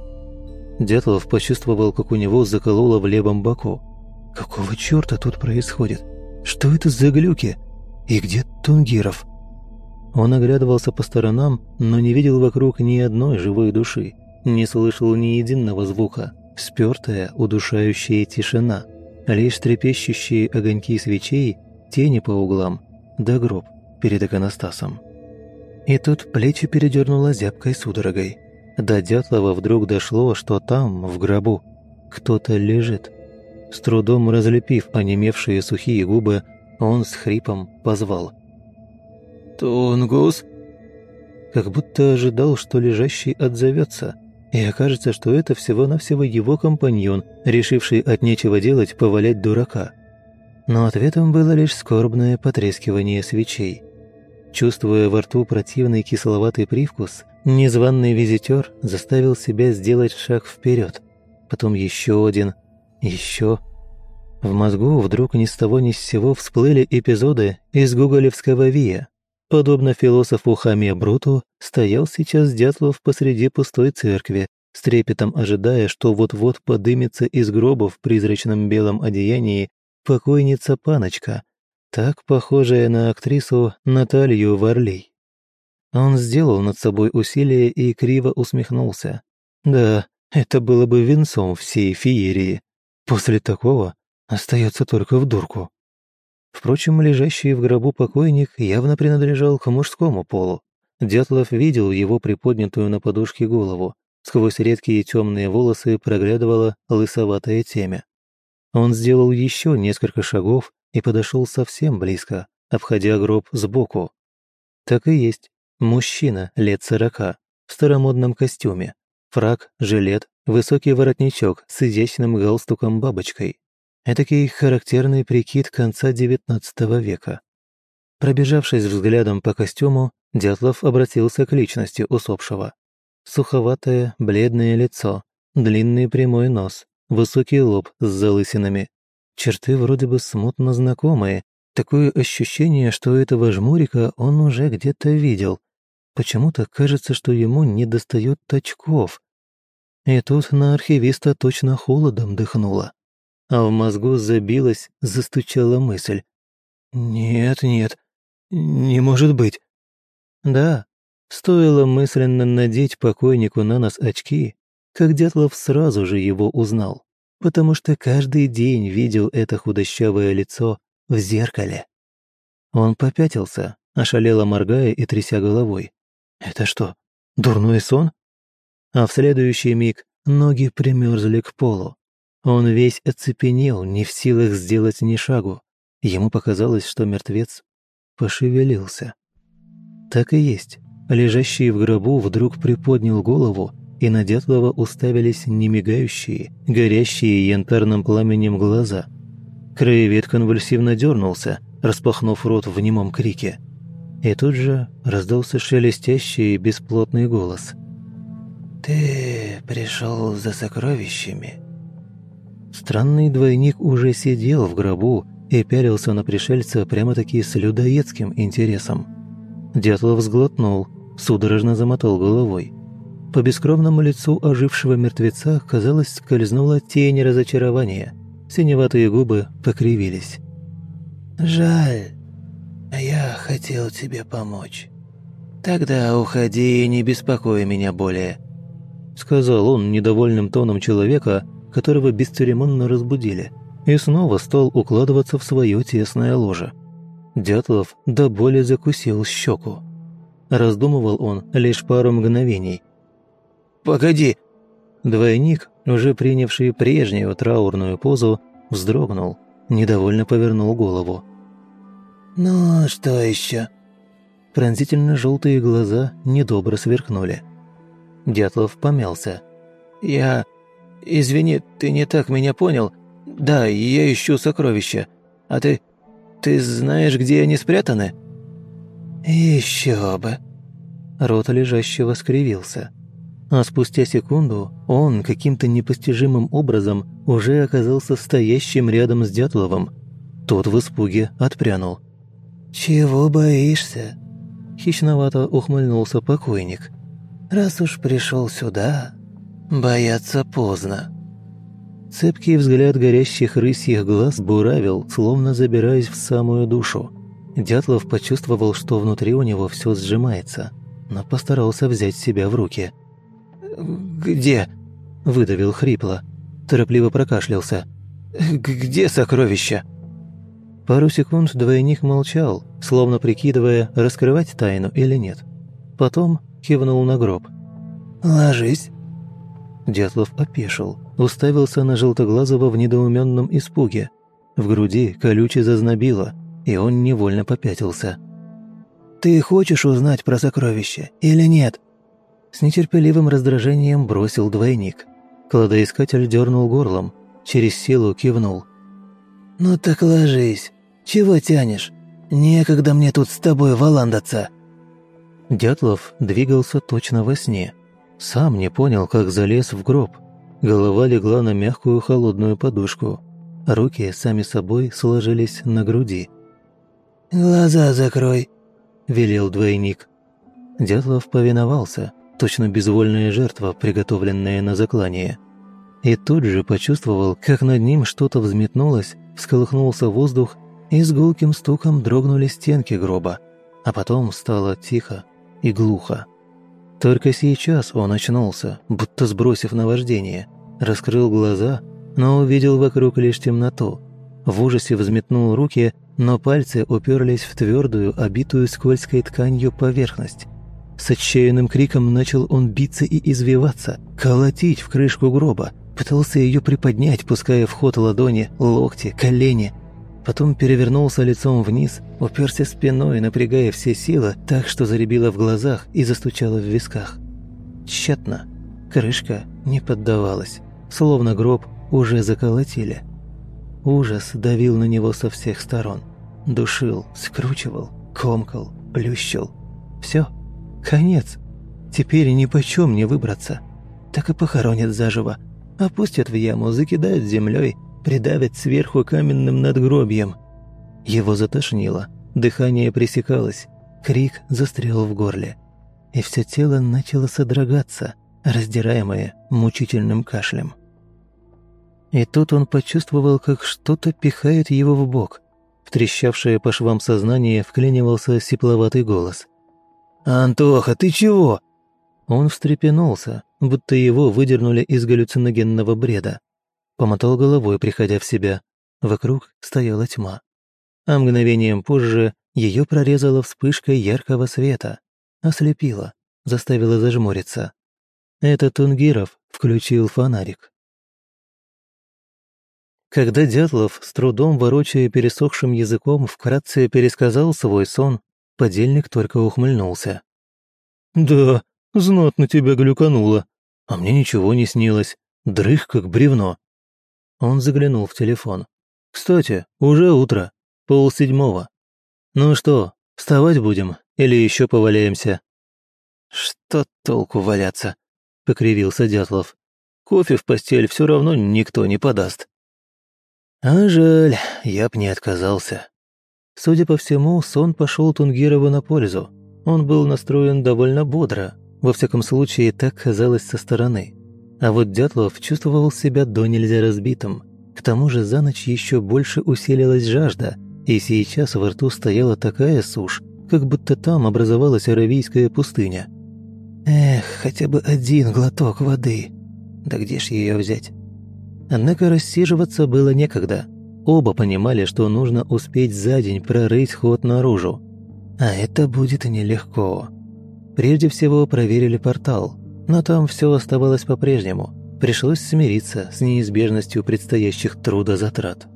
Дятлов почувствовал, как у него закололо в левом боку. Какого черта тут происходит? Что это за глюки? И где Тунгиров? Он оглядывался по сторонам, но не видел вокруг ни одной живой души, не слышал ни единого звука. Спёртая, удушающая тишина, лишь трепещущие огоньки свечей, тени по углам, да гроб перед иконостасом. И тут плечи передернуло зябкой судорогой. До Дятлова вдруг дошло, что там, в гробу, кто-то лежит. С трудом разлепив онемевшие сухие губы, он с хрипом позвал. «Тунгус?» Как будто ожидал, что лежащий отзовется, и окажется, что это всего-навсего его компаньон, решивший от нечего делать повалять дурака. Но ответом было лишь скорбное потрескивание свечей. Чувствуя во рту противный кисловатый привкус, незваный визитер заставил себя сделать шаг вперед, потом еще один, еще. В мозгу вдруг ни с того ни с сего всплыли эпизоды из гоголевского «Вия». Подобно философу Хаме Бруту, стоял сейчас Дятлов посреди пустой церкви, с трепетом ожидая, что вот-вот подымется из гроба в призрачном белом одеянии покойница Паночка, так похожая на актрису Наталью Варлей. Он сделал над собой усилие и криво усмехнулся. Да, это было бы венцом всей феерии. После такого остается только в дурку. Впрочем, лежащий в гробу покойник явно принадлежал к мужскому полу. Дятлов видел его приподнятую на подушке голову. Сквозь редкие темные волосы проглядывала лысоватая темя. Он сделал еще несколько шагов и подошел совсем близко, обходя гроб сбоку. Так и есть. Мужчина лет сорока, в старомодном костюме. Фрак, жилет, высокий воротничок с изящным галстуком-бабочкой. Этакий характерный прикид конца XIX века. Пробежавшись взглядом по костюму, Дятлов обратился к личности усопшего. Суховатое, бледное лицо, длинный прямой нос, высокий лоб с залысинами. Черты вроде бы смутно знакомые. Такое ощущение, что этого жмурика он уже где-то видел. Почему-то кажется, что ему недостает очков. И тут на архивиста точно холодом дыхнуло а в мозгу забилась, застучала мысль. «Нет, нет, не может быть». Да, стоило мысленно надеть покойнику на нос очки, как Дятлов сразу же его узнал, потому что каждый день видел это худощавое лицо в зеркале. Он попятился, ошалело моргая и тряся головой. «Это что, дурной сон?» А в следующий миг ноги примерзли к полу. Он весь оцепенел, не в силах сделать ни шагу. Ему показалось, что мертвец пошевелился. Так и есть. Лежащий в гробу вдруг приподнял голову, и на Дятлова уставились немигающие, горящие янтарным пламенем глаза. Краевед конвульсивно дернулся, распахнув рот в немом крике. И тут же раздался шелестящий бесплотный голос. «Ты пришел за сокровищами?» Странный двойник уже сидел в гробу и пялился на пришельца прямо-таки с людоедским интересом. Дятлов сглотнул, судорожно замотал головой. По бескровному лицу ожившего мертвеца, казалось, скользнула тень разочарования. Синеватые губы покривились. «Жаль. Я хотел тебе помочь. Тогда уходи и не беспокой меня более», — сказал он недовольным тоном человека, которого бесцеремонно разбудили, и снова стал укладываться в свое тесное ложе. Дятлов до боли закусил щеку. Раздумывал он лишь пару мгновений. «Погоди!» Двойник, уже принявший прежнюю траурную позу, вздрогнул, недовольно повернул голову. «Ну, что еще? Пронзительно желтые глаза недобро сверкнули. Дятлов помялся. «Я... Извини, ты не так меня понял. Да, я ищу сокровища. А ты... Ты знаешь, где они спрятаны?» «Еще бы!» Рот лежащего скривился. А спустя секунду он каким-то непостижимым образом уже оказался стоящим рядом с Дятловым. Тот в испуге отпрянул. «Чего боишься?» Хищновато ухмыльнулся покойник. «Раз уж пришел сюда, бояться поздно». Цепкий взгляд горящих рысьих глаз буравил, словно забираясь в самую душу. Дятлов почувствовал, что внутри у него все сжимается, но постарался взять себя в руки. «Где?» – выдавил хрипло. Торопливо прокашлялся. «Где сокровища?» Пару секунд двойник молчал, словно прикидывая, раскрывать тайну или нет. Потом кивнул на гроб. «Ложись». Дятлов опешил, уставился на Желтоглазого в недоуменном испуге. В груди колюче зазнобило, и он невольно попятился. «Ты хочешь узнать про сокровище или нет?» С нетерпеливым раздражением бросил двойник. Кладоискатель дернул горлом, через силу кивнул. «Ну так ложись. Чего тянешь? Некогда мне тут с тобой валандаться». Дятлов двигался точно во сне. Сам не понял, как залез в гроб. Голова легла на мягкую холодную подушку. Руки сами собой сложились на груди. «Глаза закрой», – велел двойник. Дятлов повиновался, точно безвольная жертва, приготовленная на заклание. И тут же почувствовал, как над ним что-то взметнулось, всколыхнулся воздух, и с гулким стуком дрогнули стенки гроба, а потом стало тихо и глухо. Только сейчас он очнулся, будто сбросив наваждение, раскрыл глаза, но увидел вокруг лишь темноту. В ужасе взметнул руки, но пальцы уперлись в твердую, обитую скользкой тканью поверхность. С отчаянным криком начал он биться и извиваться, колотить в крышку гроба, пытался ее приподнять, пуская в ход ладони, локти, колени. Потом перевернулся лицом вниз, уперся спиной, напрягая все силы, так что заребило в глазах и застучало в висках. Тщетно. Крышка не поддавалась, словно гроб уже заколотили. Ужас давил на него со всех сторон. Душил, скручивал, комкал, плющил. Все, конец. Теперь ни почем не выбраться. Так и похоронят заживо. Опустят в яму, закидают землей, придавят сверху каменным надгробьем. Его затошнило, дыхание пресекалось, крик застрял в горле. И все тело начало содрогаться, раздираемое мучительным кашлем. И тут он почувствовал, как что-то пихает его в бок. В трещавшее по швам сознание вклинивался сипловатый голос. «Антоха, ты чего?» Он встрепенулся, будто его выдернули из галлюциногенного бреда. Помотал головой, приходя в себя. Вокруг стояла тьма. А мгновением позже ее прорезала вспышка яркого света. Ослепила, заставила зажмуриться. Это Тунгиров включил фонарик. Когда Дятлов, с трудом ворочая пересохшим языком, вкратце пересказал свой сон, подельник только ухмыльнулся. «Да, знатно тебя глюкануло. А мне ничего не снилось. Дрых, как бревно». Он заглянул в телефон. «Кстати, уже утро. Полседьмого. Ну что, вставать будем или еще поваляемся?» «Что толку валяться?» — покривился Дятлов. «Кофе в постель все равно никто не подаст». А жаль, я б не отказался. Судя по всему, сон пошел Тунгирову на пользу. Он был настроен довольно бодро, во всяком случае, так казалось со стороны. А вот Дятлов чувствовал себя до нельзя разбитым. К тому же за ночь еще больше усилилась жажда, и сейчас во рту стояла такая сушь, как будто там образовалась аравийская пустыня. Эх, хотя бы один глоток воды. Да где ж ее взять? Однако рассиживаться было некогда. Оба понимали, что нужно успеть за день прорыть ход наружу. А это будет нелегко. Прежде всего проверили портал, но там все оставалось по-прежнему. Пришлось смириться с неизбежностью предстоящих трудозатрат.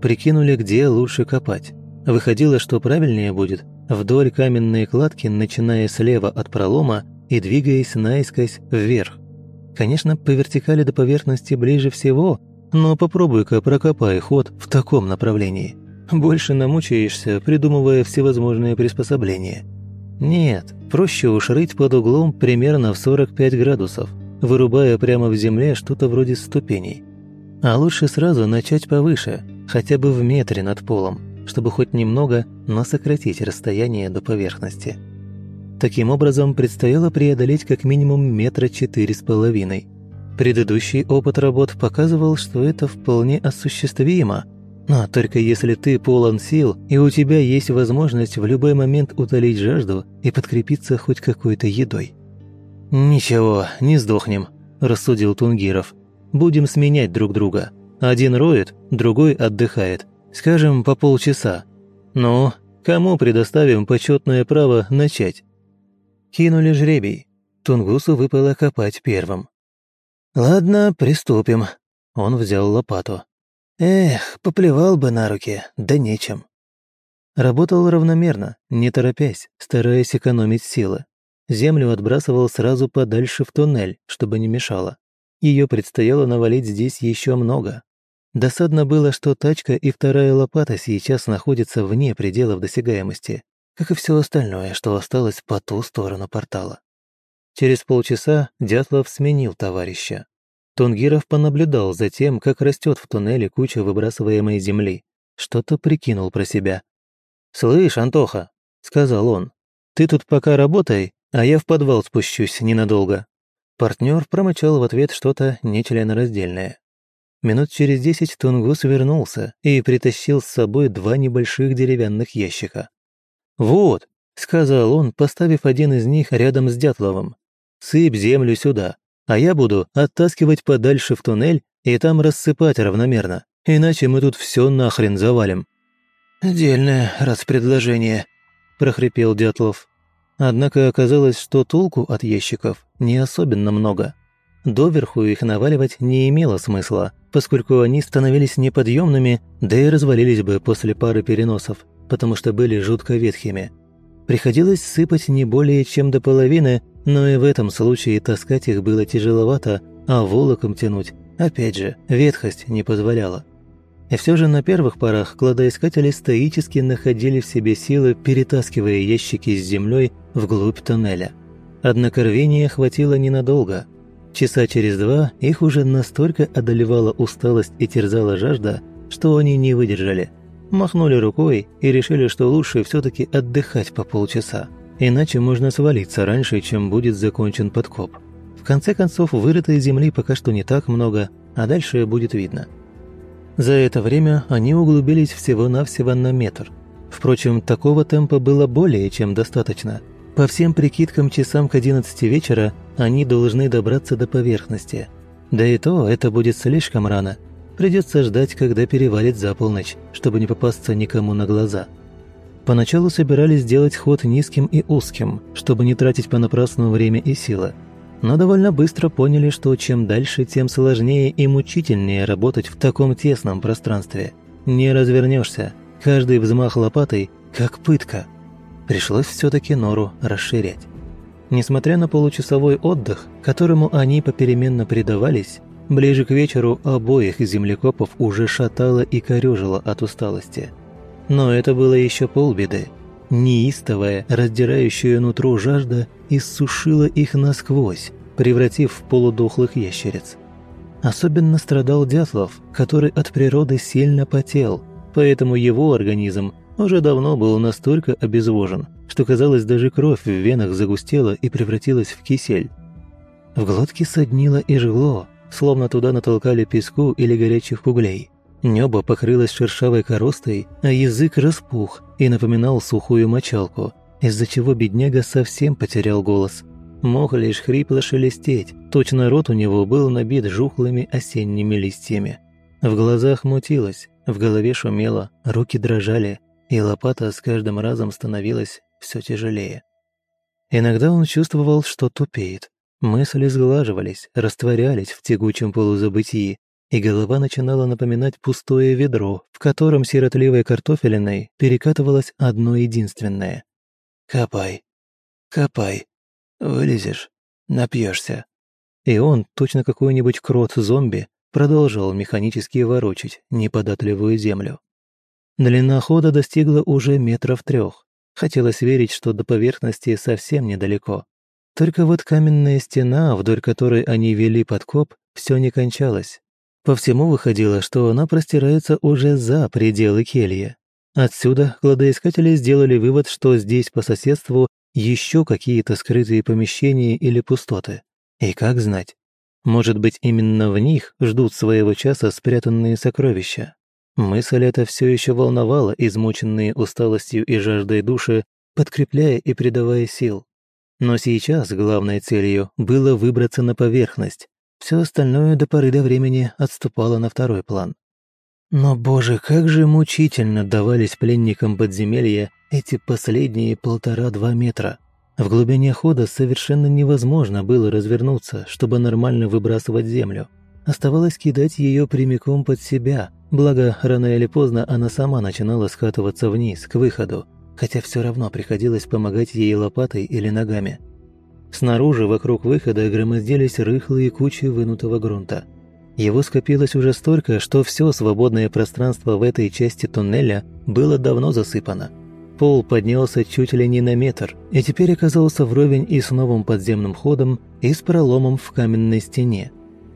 Прикинули, где лучше копать. Выходило, что правильнее будет вдоль каменной кладки, начиная слева от пролома и двигаясь наискось вверх. Конечно, по вертикали до поверхности ближе всего, но попробуй-ка прокопай ход в таком направлении. Больше намучаешься, придумывая всевозможные приспособления. Нет, проще уж рыть под углом примерно в 45 градусов, вырубая прямо в земле что-то вроде ступеней. А лучше сразу начать повыше, хотя бы в метре над полом, чтобы хоть немного, но сократить расстояние до поверхности. Таким образом, предстояло преодолеть как минимум метра четыре с половиной. Предыдущий опыт работ показывал, что это вполне осуществимо, но только если ты полон сил и у тебя есть возможность в любой момент утолить жажду и подкрепиться хоть какой-то едой. «Ничего, не сдохнем», – рассудил Тунгиров. «Будем сменять друг друга. Один роет, другой отдыхает. Скажем, по полчаса. Ну, кому предоставим почетное право начать?» Кинули жребий. Тунгусу выпало копать первым. «Ладно, приступим». Он взял лопату. «Эх, поплевал бы на руки, да нечем». Работал равномерно, не торопясь, стараясь экономить силы. Землю отбрасывал сразу подальше в туннель, чтобы не мешало. Ее предстояло навалить здесь еще много. Досадно было, что тачка и вторая лопата сейчас находятся вне пределов досягаемости, как и все остальное, что осталось по ту сторону портала. Через полчаса Дятлов сменил товарища. Тунгиров понаблюдал за тем, как растет в туннеле куча выбрасываемой земли. Что-то прикинул про себя. «Слышь, Антоха», — сказал он, — «ты тут пока работай, а я в подвал спущусь ненадолго». Партнер промычал в ответ что-то нечленораздельное. Минут через десять Тунгус вернулся и притащил с собой два небольших деревянных ящика. «Вот», — сказал он, поставив один из них рядом с Дятловым, «сыпь землю сюда, а я буду оттаскивать подальше в туннель и там рассыпать равномерно, иначе мы тут все нахрен завалим». «Дельное распредложение», — прохрипел Дятлов. Однако оказалось, что толку от ящиков не особенно много. Доверху их наваливать не имело смысла, поскольку они становились неподъемными, да и развалились бы после пары переносов, потому что были жутко ветхими. Приходилось сыпать не более чем до половины, но и в этом случае таскать их было тяжеловато, а волоком тянуть, опять же, ветхость не позволяла. И все же на первых порах кладоискатели стоически находили в себе силы, перетаскивая ящики с землей вглубь тоннеля. Однако рвения хватило ненадолго. Часа через два их уже настолько одолевала усталость и терзала жажда, что они не выдержали. Махнули рукой и решили, что лучше все таки отдыхать по полчаса. Иначе можно свалиться раньше, чем будет закончен подкоп. В конце концов, вырытой земли пока что не так много, а дальше будет видно. За это время они углубились всего-навсего на метр. Впрочем, такого темпа было более чем достаточно. По всем прикидкам часам к 11 вечера они должны добраться до поверхности. Да и то это будет слишком рано. Придется ждать, когда перевалит за полночь, чтобы не попасться никому на глаза. Поначалу собирались сделать ход низким и узким, чтобы не тратить понапрасну время и силы но довольно быстро поняли, что чем дальше, тем сложнее и мучительнее работать в таком тесном пространстве. Не развернешься, каждый взмах лопатой как пытка. Пришлось все-таки нору расширять. Несмотря на получасовой отдых, которому они попеременно предавались, ближе к вечеру обоих землекопов уже шатало и корежило от усталости. Но это было еще полбеды. Неистовая, раздирающая нутро жажда иссушила их насквозь, превратив в полудохлых ящериц. Особенно страдал Дятлов, который от природы сильно потел, поэтому его организм уже давно был настолько обезвожен, что казалось даже кровь в венах загустела и превратилась в кисель. В глотке соднило и жгло, словно туда натолкали песку или горячих углей. Небо покрылось шершавой коростой, а язык распух и напоминал сухую мочалку, из-за чего бедняга совсем потерял голос. Мог лишь хрипло шелестеть, точно рот у него был набит жухлыми осенними листьями. В глазах мутилось, в голове шумело, руки дрожали, и лопата с каждым разом становилась все тяжелее. Иногда он чувствовал, что тупеет, Мысли сглаживались, растворялись в тягучем полузабытии, и голова начинала напоминать пустое ведро, в котором сиротливой картофелиной перекатывалось одно единственное. «Копай, копай, вылезешь, напьешься». И он, точно какой-нибудь крот-зомби, продолжал механически ворочить неподатливую землю. Длина хода достигла уже метров трех. Хотелось верить, что до поверхности совсем недалеко. Только вот каменная стена, вдоль которой они вели подкоп, все не кончалось. По всему выходило, что она простирается уже за пределы кельи. Отсюда кладоискатели сделали вывод, что здесь по соседству еще какие-то скрытые помещения или пустоты. И как знать? Может быть, именно в них ждут своего часа спрятанные сокровища. Мысль эта все еще волновала измученные усталостью и жаждой души, подкрепляя и придавая сил. Но сейчас главной целью было выбраться на поверхность, все остальное до поры до времени отступало на второй план. Но, боже, как же мучительно давались пленникам подземелья эти последние полтора-два метра. В глубине хода совершенно невозможно было развернуться, чтобы нормально выбрасывать землю. Оставалось кидать ее прямиком под себя, благо рано или поздно она сама начинала скатываться вниз, к выходу, хотя все равно приходилось помогать ей лопатой или ногами. Снаружи, вокруг выхода, громоздились рыхлые кучи вынутого грунта. Его скопилось уже столько, что все свободное пространство в этой части туннеля было давно засыпано. Пол поднялся чуть ли не на метр, и теперь оказался вровень и с новым подземным ходом, и с проломом в каменной стене.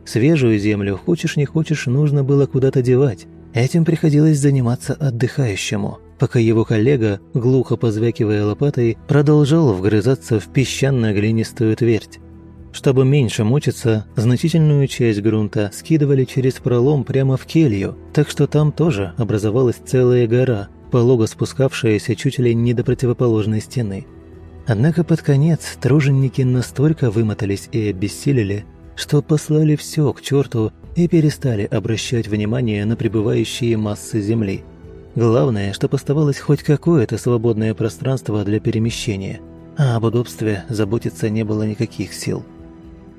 Свежую землю, хочешь не хочешь, нужно было куда-то девать. Этим приходилось заниматься отдыхающему – пока его коллега, глухо позвякивая лопатой, продолжал вгрызаться в песчано-глинистую твердь. Чтобы меньше мучиться, значительную часть грунта скидывали через пролом прямо в келью, так что там тоже образовалась целая гора, полого спускавшаяся чуть ли не до противоположной стены. Однако под конец труженики настолько вымотались и обессилели, что послали все к черту и перестали обращать внимание на прибывающие массы земли – Главное, что оставалось хоть какое-то свободное пространство для перемещения, а об удобстве заботиться не было никаких сил.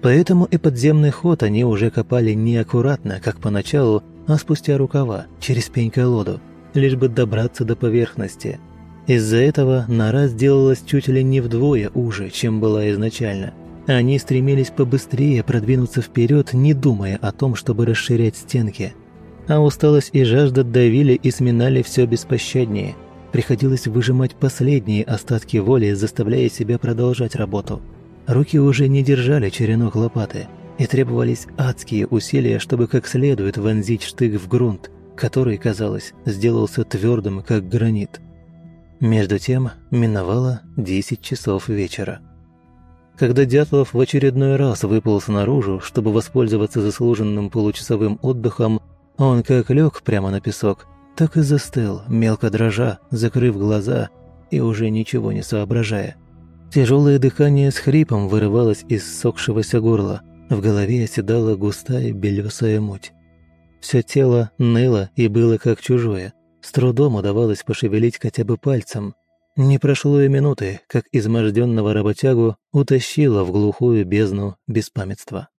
Поэтому и подземный ход они уже копали не аккуратно, как поначалу, а спустя рукава, через пень-колоду, лишь бы добраться до поверхности. Из-за этого нора сделалась чуть ли не вдвое уже, чем была изначально. Они стремились побыстрее продвинуться вперед, не думая о том, чтобы расширять стенки – а усталость и жажда давили и сминали все беспощаднее. Приходилось выжимать последние остатки воли, заставляя себя продолжать работу. Руки уже не держали черенок лопаты, и требовались адские усилия, чтобы как следует вонзить штык в грунт, который, казалось, сделался твердым, как гранит. Между тем миновало 10 часов вечера. Когда Дятлов в очередной раз выполз наружу, чтобы воспользоваться заслуженным получасовым отдыхом, он как лег прямо на песок, так и застыл, мелко дрожа, закрыв глаза и уже ничего не соображая. Тяжелое дыхание с хрипом вырывалось из сохшегося горла, в голове оседала густая белесая муть. Все тело ныло и было как чужое, с трудом удавалось пошевелить хотя бы пальцем. Не прошло и минуты, как изможденного работягу утащило в глухую бездну беспамятства.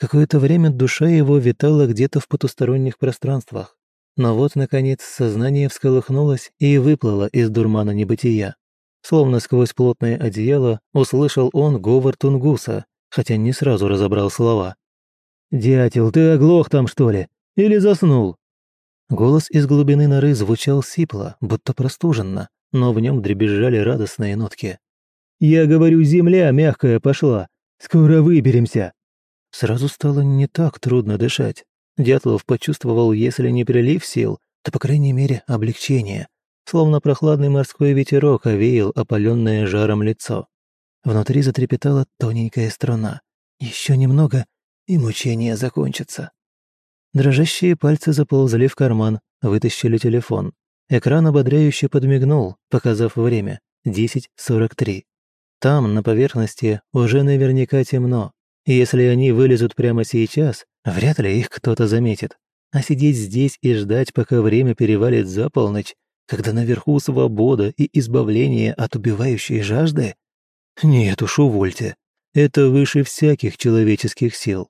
Какое-то время душа его витала где-то в потусторонних пространствах. Но вот, наконец, сознание всколыхнулось и выплыло из дурмана небытия. Словно сквозь плотное одеяло услышал он говор Тунгуса, хотя не сразу разобрал слова. «Дятел, ты оглох там, что ли? Или заснул?» Голос из глубины норы звучал сипло, будто простуженно, но в нем дребезжали радостные нотки. «Я говорю, земля мягкая пошла. Скоро выберемся. Сразу стало не так трудно дышать. Дятлов почувствовал, если не прилив сил, то, по крайней мере, облегчение. Словно прохладный морской ветерок овеял опаленное жаром лицо. Внутри затрепетала тоненькая струна. Еще немного, и мучение закончится. Дрожащие пальцы заползли в карман, вытащили телефон. Экран ободряюще подмигнул, показав время — 10.43. Там, на поверхности, уже наверняка темно, если они вылезут прямо сейчас, вряд ли их кто-то заметит. А сидеть здесь и ждать, пока время перевалит за полночь, когда наверху свобода и избавление от убивающей жажды? Нет уж, увольте. это выше всяких человеческих сил.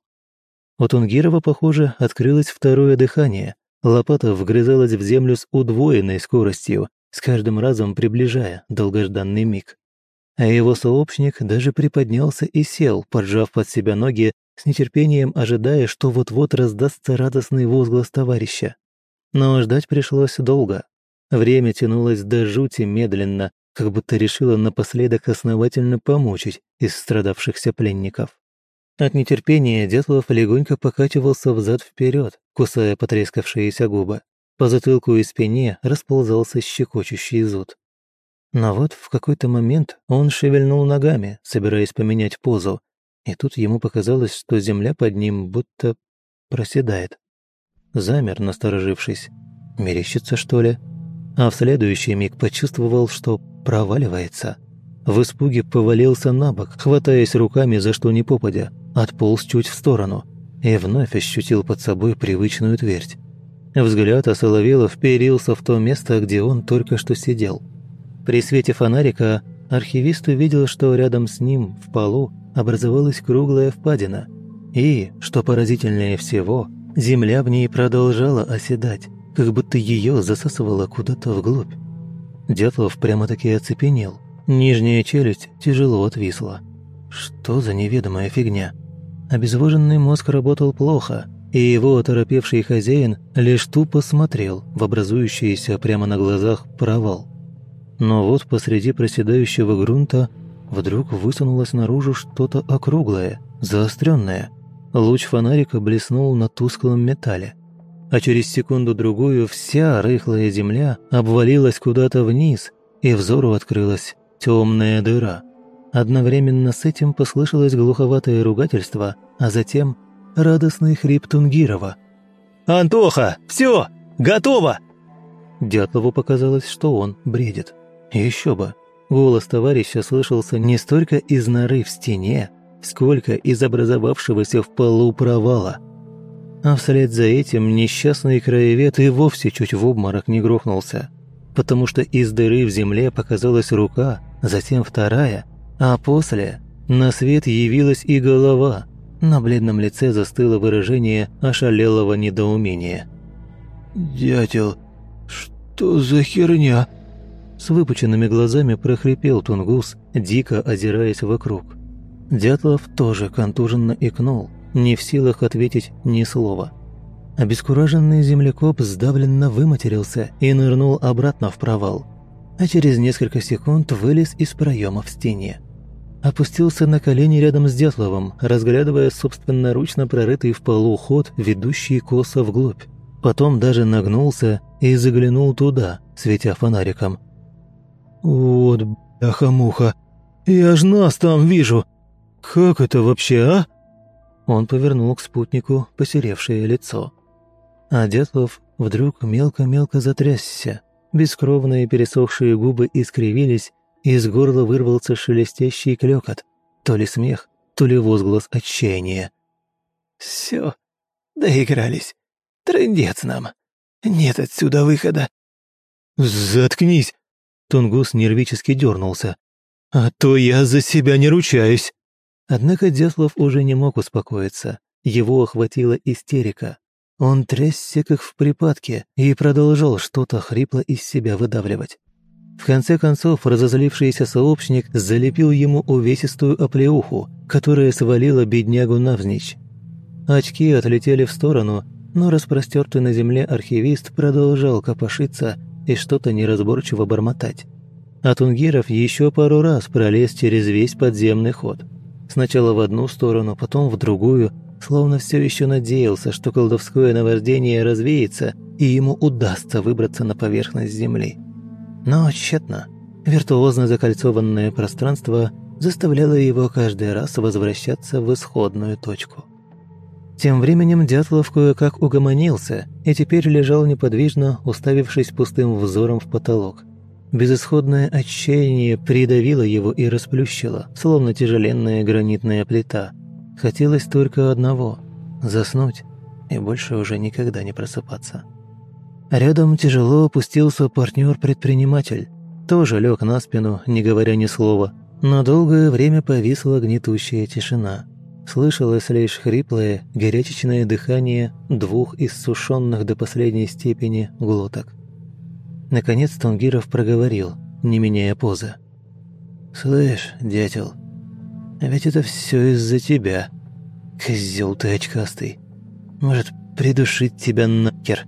У Тунгирова, похоже, открылось второе дыхание. Лопата вгрызалась в землю с удвоенной скоростью, с каждым разом приближая долгожданный миг. А его сообщник даже приподнялся и сел, поджав под себя ноги, с нетерпением ожидая, что вот-вот раздастся радостный возглас товарища. Но ждать пришлось долго. Время тянулось до жути медленно, как будто решила напоследок основательно помучить из страдавшихся пленников. От нетерпения Дятлов легонько покачивался взад вперед, кусая потрескавшиеся губы. По затылку и спине расползался щекочущий зуд. Но вот в какой-то момент он шевельнул ногами, собираясь поменять позу, и тут ему показалось, что земля под ним будто проседает. Замер, насторожившись. Мерещится, что ли? А в следующий миг почувствовал, что проваливается. В испуге повалился на бок, хватаясь руками за что ни попадя, отполз чуть в сторону и вновь ощутил под собой привычную твердь. Взгляд осоловело вперился в то место, где он только что сидел. При свете фонарика архивист увидел, что рядом с ним в полу образовалась круглая впадина, и, что поразительнее всего, земля в ней продолжала оседать, как будто ее засасывало куда-то вглубь. Дятлов прямо-таки оцепенел. Нижняя челюсть тяжело отвисла. Что за неведомая фигня? Обезвоженный мозг работал плохо, и его оторопевший хозяин лишь тупо смотрел в образующийся прямо на глазах провал. Но вот посреди проседающего грунта вдруг высунулось наружу что-то округлое, заостренное. Луч фонарика блеснул на тусклом металле а через секунду-другую вся рыхлая земля обвалилась куда-то вниз, и взору открылась темная дыра. Одновременно с этим послышалось глуховатое ругательство, а затем радостный хрип Тунгирова. «Антоха, все, готово!» Дятлову показалось, что он бредит. Еще бы. Голос товарища слышался не столько из норы в стене, сколько из образовавшегося в полу провала – а вслед за этим несчастный краевед и вовсе чуть в обморок не грохнулся, потому что из дыры в земле показалась рука, затем вторая, а после на свет явилась и голова. На бледном лице застыло выражение ошалелого недоумения. «Дятел, что за херня?» С выпученными глазами прохрипел Тунгус, дико озираясь вокруг. Дятлов тоже контуженно икнул – не в силах ответить ни слова. Обескураженный землекоп сдавленно выматерился и нырнул обратно в провал, а через несколько секунд вылез из проема в стене. Опустился на колени рядом с Дятловым, разглядывая собственноручно прорытый в полу ход, ведущий косо вглубь. Потом даже нагнулся и заглянул туда, светя фонариком. «Вот бляха-муха, я ж нас там вижу! Как это вообще, а?» Он повернул к спутнику посеревшее лицо. А Дятлов вдруг мелко-мелко затрясся. Бескровные пересохшие губы искривились, и из горла вырвался шелестящий клёкот. То ли смех, то ли возглас отчаяния. «Всё, доигрались. Трындец нам. Нет отсюда выхода». «Заткнись!» Тунгус нервически дернулся. «А то я за себя не ручаюсь!» Однако Дятлов уже не мог успокоиться. Его охватила истерика. Он трясся, как в припадке, и продолжал что-то хрипло из себя выдавливать. В конце концов, разозлившийся сообщник залепил ему увесистую оплеуху, которая свалила беднягу навзничь. Очки отлетели в сторону, но распростертый на земле архивист продолжал копошиться и что-то неразборчиво бормотать. А Тунгиров еще пару раз пролез через весь подземный ход – Сначала в одну сторону, потом в другую, словно все еще надеялся, что колдовское наваждение развеется и ему удастся выбраться на поверхность Земли. Но тщетно. Виртуозно закольцованное пространство заставляло его каждый раз возвращаться в исходную точку. Тем временем Дятлов кое-как угомонился и теперь лежал неподвижно, уставившись пустым взором в потолок. Безысходное отчаяние придавило его и расплющило, словно тяжеленная гранитная плита. Хотелось только одного – заснуть и больше уже никогда не просыпаться. Рядом тяжело опустился партнер-предприниматель. Тоже лег на спину, не говоря ни слова. На долгое время повисла гнетущая тишина. Слышалось лишь хриплое, горячечное дыхание двух иссушенных до последней степени глоток. Наконец Тунгиров проговорил, не меняя позы. «Слышь, дятел, а ведь это все из-за тебя. Козел ты очкастый. Может, придушить тебя нахер?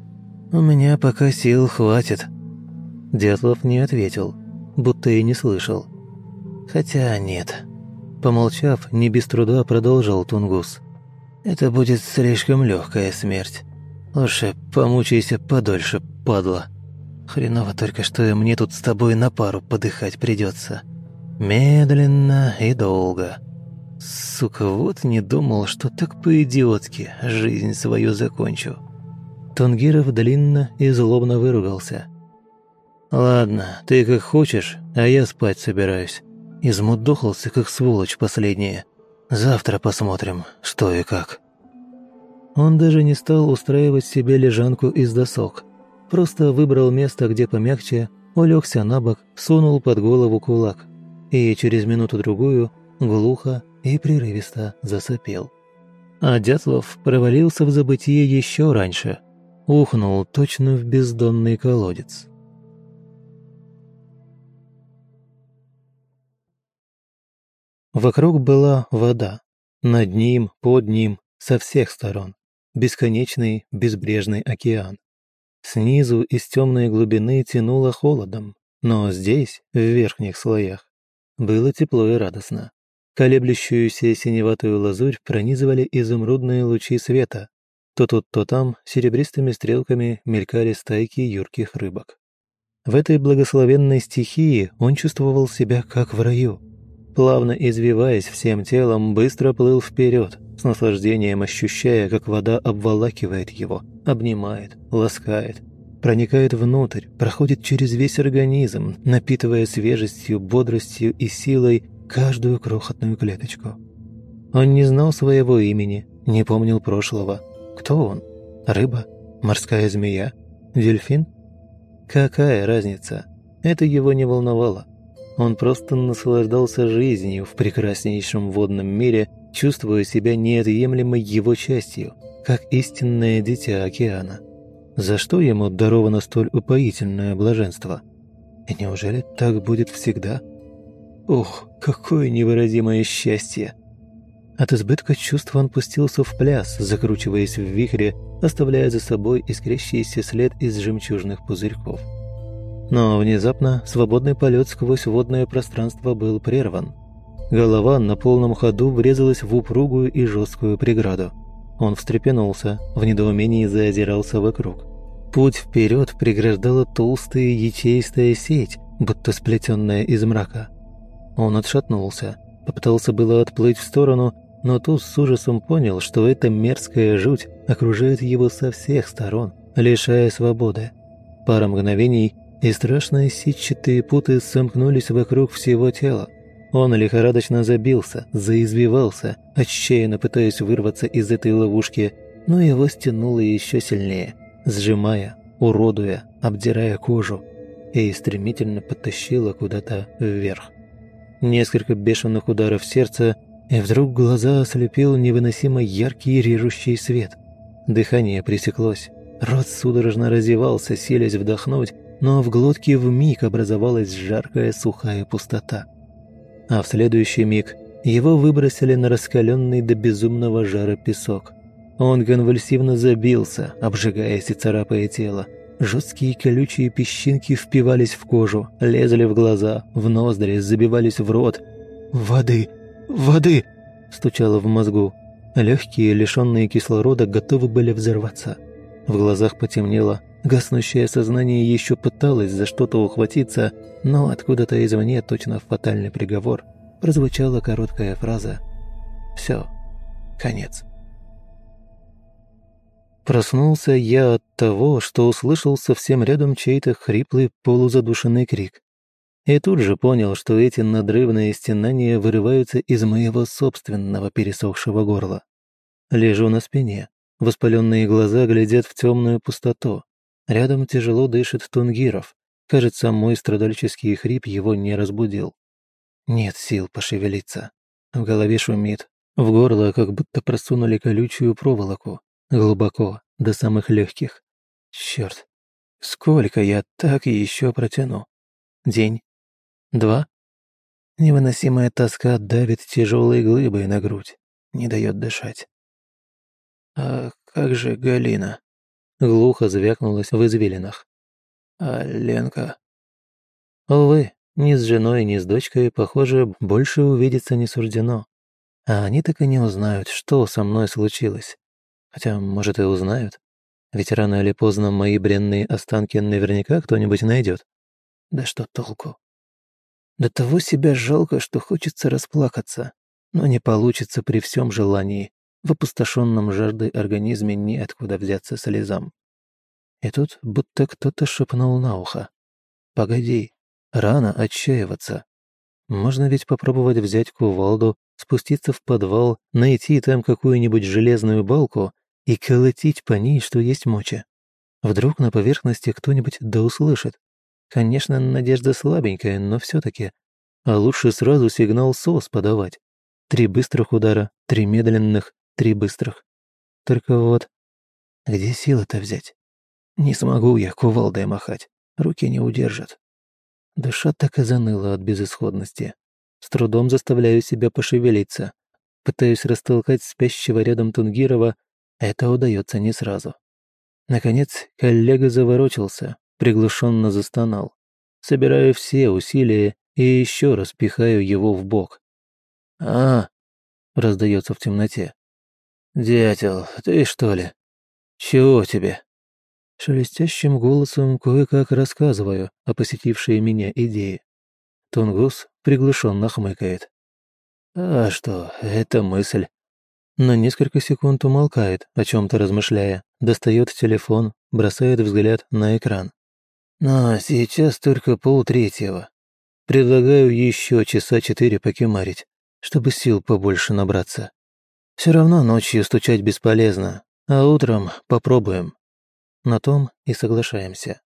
У меня пока сил хватит». Дятлов не ответил, будто и не слышал. Хотя нет. Помолчав, не без труда продолжил Тунгус. «Это будет слишком легкая смерть. Лучше помучайся подольше, падла. Хреново только, что и мне тут с тобой на пару подыхать придется. Медленно и долго. Сука, вот не думал, что так по-идиотски жизнь свою закончу». Тунгиров длинно и злобно выругался. «Ладно, ты как хочешь, а я спать собираюсь. Измудохался, как сволочь последняя. Завтра посмотрим, что и как». Он даже не стал устраивать себе лежанку из досок. Просто выбрал место, где помягче, улегся на бок, сунул под голову кулак. И через минуту-другую глухо и прерывисто засопел. А Дятлов провалился в забытие еще раньше. Ухнул точно в бездонный колодец. Вокруг была вода. Над ним, под ним, со всех сторон. Бесконечный, безбрежный океан. Снизу из темной глубины тянуло холодом, но здесь, в верхних слоях, было тепло и радостно. Колеблющуюся синеватую лазурь пронизывали изумрудные лучи света. То тут, то там серебристыми стрелками мелькали стайки юрких рыбок. В этой благословенной стихии он чувствовал себя как в раю – плавно извиваясь всем телом, быстро плыл вперед, с наслаждением ощущая, как вода обволакивает его, обнимает, ласкает, проникает внутрь, проходит через весь организм, напитывая свежестью, бодростью и силой каждую крохотную клеточку. Он не знал своего имени, не помнил прошлого. Кто он? Рыба? Морская змея? Дельфин? Какая разница? Это его не волновало. Он просто наслаждался жизнью в прекраснейшем водном мире, чувствуя себя неотъемлемой его частью, как истинное дитя океана. За что ему даровано столь упоительное блаженство? И неужели так будет всегда? Ох, какое невыразимое счастье! От избытка чувств он пустился в пляс, закручиваясь в вихре, оставляя за собой искрящийся след из жемчужных пузырьков. Но внезапно свободный полет сквозь водное пространство был прерван. Голова на полном ходу врезалась в упругую и жесткую преграду. Он встрепенулся, в недоумении заозирался вокруг. Путь вперед преграждала толстая ячеистая сеть, будто сплетенная из мрака. Он отшатнулся, попытался было отплыть в сторону, но тут с ужасом понял, что эта мерзкая жуть окружает его со всех сторон, лишая свободы. Пара мгновений, и страшные сетчатые путы сомкнулись вокруг всего тела. Он лихорадочно забился, заизвивался, отчаянно пытаясь вырваться из этой ловушки, но его стянуло еще сильнее, сжимая, уродуя, обдирая кожу, и стремительно подтащило куда-то вверх. Несколько бешеных ударов сердца, и вдруг глаза ослепил невыносимо яркий режущий свет. Дыхание пресеклось, рот судорожно разевался, селись вдохнуть, но в глотке вмиг образовалась жаркая сухая пустота. А в следующий миг его выбросили на раскаленный до безумного жара песок. Он конвульсивно забился, обжигаясь и царапая тело. Жесткие колючие песчинки впивались в кожу, лезли в глаза, в ноздри, забивались в рот. «Воды! Воды!» – стучало в мозгу. Легкие, лишенные кислорода, готовы были взорваться. В глазах потемнело, Гаснущее сознание еще пыталось за что-то ухватиться, но откуда-то извне, точно в фатальный приговор, прозвучала короткая фраза «Все, конец». Проснулся я от того, что услышал совсем рядом чей-то хриплый полузадушенный крик. И тут же понял, что эти надрывные стенания вырываются из моего собственного пересохшего горла. Лежу на спине, воспаленные глаза глядят в темную пустоту. Рядом тяжело дышит Тунгиров. Кажется, мой страдальческий хрип его не разбудил. Нет сил пошевелиться. В голове шумит, в горло как будто просунули колючую проволоку. Глубоко, до самых легких. Черт, сколько я так еще протяну? День? Два? Невыносимая тоска давит тяжелой глыбой на грудь, не дает дышать. «А как же Галина?» Глухо звякнулась в извилинах. «А Ленка?» Увы, ни с женой, ни с дочкой, похоже, больше увидеться не суждено. А они так и не узнают, что со мной случилось. Хотя, может, и узнают. Ведь рано или поздно мои бренные останки наверняка кто-нибудь найдет. Да что толку? До того себя жалко, что хочется расплакаться, но не получится при всем желании. В опустошенном жаждой организме неоткуда взяться слезам. И тут будто кто-то шепнул на ухо. «Погоди, рано отчаиваться. Можно ведь попробовать взять кувалду, спуститься в подвал, найти там какую-нибудь железную балку и колотить по ней, что есть мочи. Вдруг на поверхности кто-нибудь да услышит. Конечно, надежда слабенькая, но все таки А лучше сразу сигнал СОС подавать. Три быстрых удара, три медленных, три быстрых. Только вот, где силы-то взять? Не смогу я кувалдой махать, руки не удержат. Душа так и заныла от безысходности. С трудом заставляю себя пошевелиться. Пытаюсь растолкать спящего рядом Тунгирова, это удается не сразу. Наконец, коллега заворочился, приглушенно застонал. Собираю все усилия и еще раз пихаю его в бок. «А!» — раздается в темноте. «Дятел, ты что ли? Чего тебе?» Шелестящим голосом кое-как рассказываю о посетившей меня идее. Тунгус приглушенно хмыкает. «А что, это мысль. На несколько секунд умолкает, о чем-то размышляя, достает телефон, бросает взгляд на экран. Но сейчас только полтретьего. Предлагаю еще часа четыре покемарить, чтобы сил побольше набраться. Все равно ночью стучать бесполезно, а утром попробуем. На том и соглашаемся.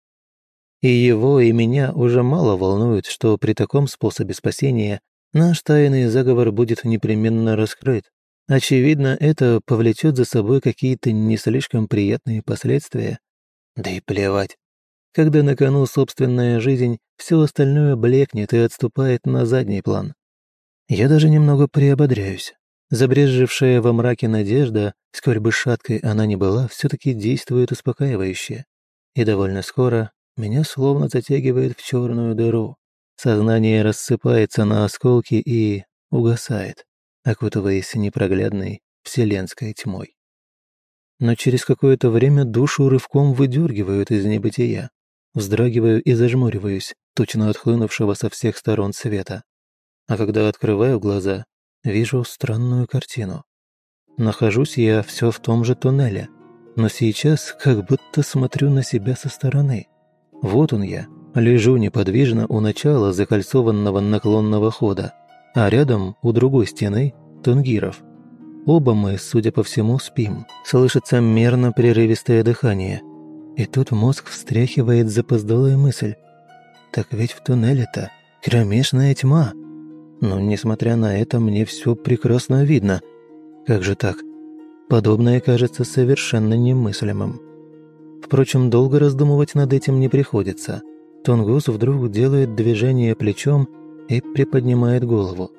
И его, и меня уже мало волнует, что при таком способе спасения наш тайный заговор будет непременно раскрыт. Очевидно, это повлечет за собой какие-то не слишком приятные последствия. Да и плевать. Когда на кону собственная жизнь, все остальное блекнет и отступает на задний план. Я даже немного приободряюсь. Забрежевшая во мраке надежда, сколь бы шаткой она ни была, все таки действует успокаивающе. И довольно скоро меня словно затягивает в черную дыру. Сознание рассыпается на осколки и угасает окутываясь непроглядной вселенской тьмой. Но через какое-то время душу рывком выдергивают из небытия. Вздрагиваю и зажмуриваюсь, точно отхлынувшего со всех сторон света. А когда открываю глаза, вижу странную картину. Нахожусь я все в том же туннеле, но сейчас как будто смотрю на себя со стороны. Вот он я, лежу неподвижно у начала закольцованного наклонного хода, а рядом, у другой стены, Тунгиров. Оба мы, судя по всему, спим. Слышится мерно прерывистое дыхание. И тут мозг встряхивает запоздалая мысль. Так ведь в туннеле-то кромешная тьма. Но, несмотря на это, мне все прекрасно видно. Как же так? Подобное кажется совершенно немыслимым. Впрочем, долго раздумывать над этим не приходится. Тунгус вдруг делает движение плечом и приподнимает голову.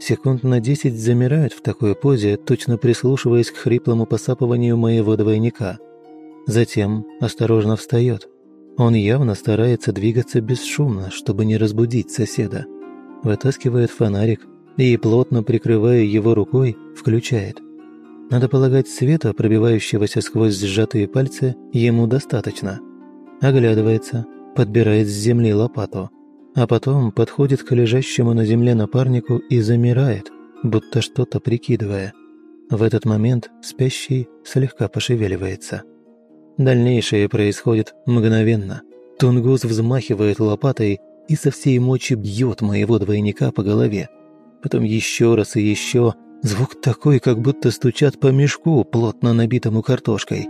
Секунд на десять замирают в такой позе, точно прислушиваясь к хриплому посапыванию моего двойника. Затем осторожно встает. Он явно старается двигаться бесшумно, чтобы не разбудить соседа. Вытаскивает фонарик и, плотно прикрывая его рукой, включает. Надо полагать, света, пробивающегося сквозь сжатые пальцы, ему достаточно. Оглядывается, подбирает с земли лопату – а потом подходит к лежащему на земле напарнику и замирает, будто что-то прикидывая. В этот момент спящий слегка пошевеливается. Дальнейшее происходит мгновенно. Тунгус взмахивает лопатой и со всей мочи бьет моего двойника по голове. Потом еще раз и еще. Звук такой, как будто стучат по мешку, плотно набитому картошкой.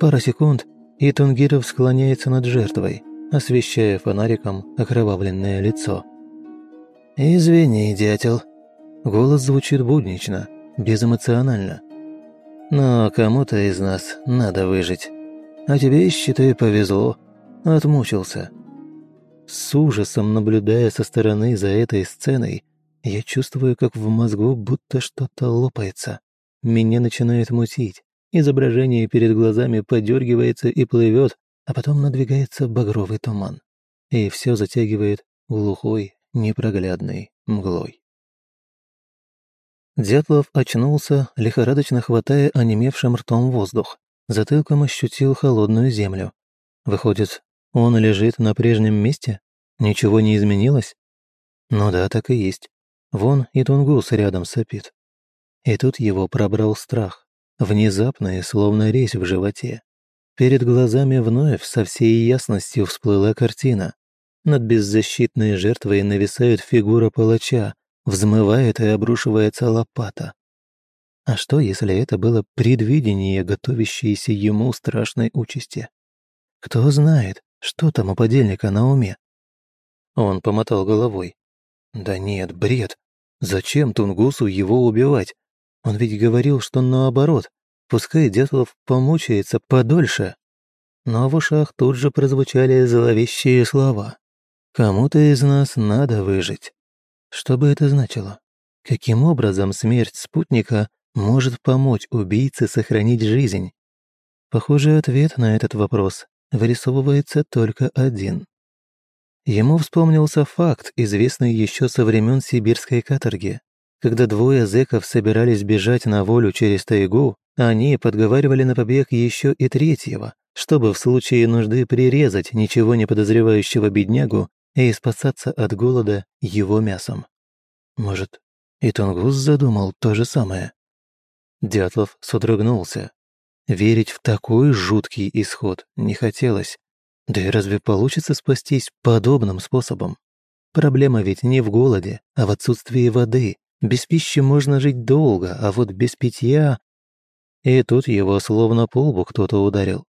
Пара секунд, и Тунгиров склоняется над жертвой освещая фонариком окровавленное лицо. «Извини, дятел». Голос звучит буднично, безэмоционально. «Но кому-то из нас надо выжить. А тебе, считай, повезло. Отмучился». С ужасом наблюдая со стороны за этой сценой, я чувствую, как в мозгу будто что-то лопается. Меня начинает мутить. Изображение перед глазами подергивается и плывет, а потом надвигается багровый туман. И все затягивает глухой, непроглядной мглой. Дятлов очнулся, лихорадочно хватая онемевшим ртом воздух. Затылком ощутил холодную землю. Выходит, он лежит на прежнем месте? Ничего не изменилось? Ну да, так и есть. Вон и Тунгус рядом сопит. И тут его пробрал страх, внезапный, словно резь в животе. Перед глазами вновь со всей ясностью всплыла картина. Над беззащитной жертвой нависает фигура палача, взмывает и обрушивается лопата. А что, если это было предвидение, готовящееся ему страшной участи? Кто знает, что там у подельника на уме? Он помотал головой. Да нет, бред. Зачем Тунгусу его убивать? Он ведь говорил, что наоборот, пускай Дятлов помучается подольше. Но в ушах тут же прозвучали зловещие слова. «Кому-то из нас надо выжить». Что бы это значило? Каким образом смерть спутника может помочь убийце сохранить жизнь? Похоже, ответ на этот вопрос вырисовывается только один. Ему вспомнился факт, известный еще со времен сибирской каторги. Когда двое зэков собирались бежать на волю через тайгу, они подговаривали на побег еще и третьего, чтобы в случае нужды прирезать ничего не подозревающего беднягу и спасаться от голода его мясом. Может, и Тунгус задумал то же самое? Дятлов содрогнулся. Верить в такой жуткий исход не хотелось, да и разве получится спастись подобным способом? Проблема ведь не в голоде, а в отсутствии воды. Без пищи можно жить долго, а вот без питья... И тут его словно по лбу кто-то ударил.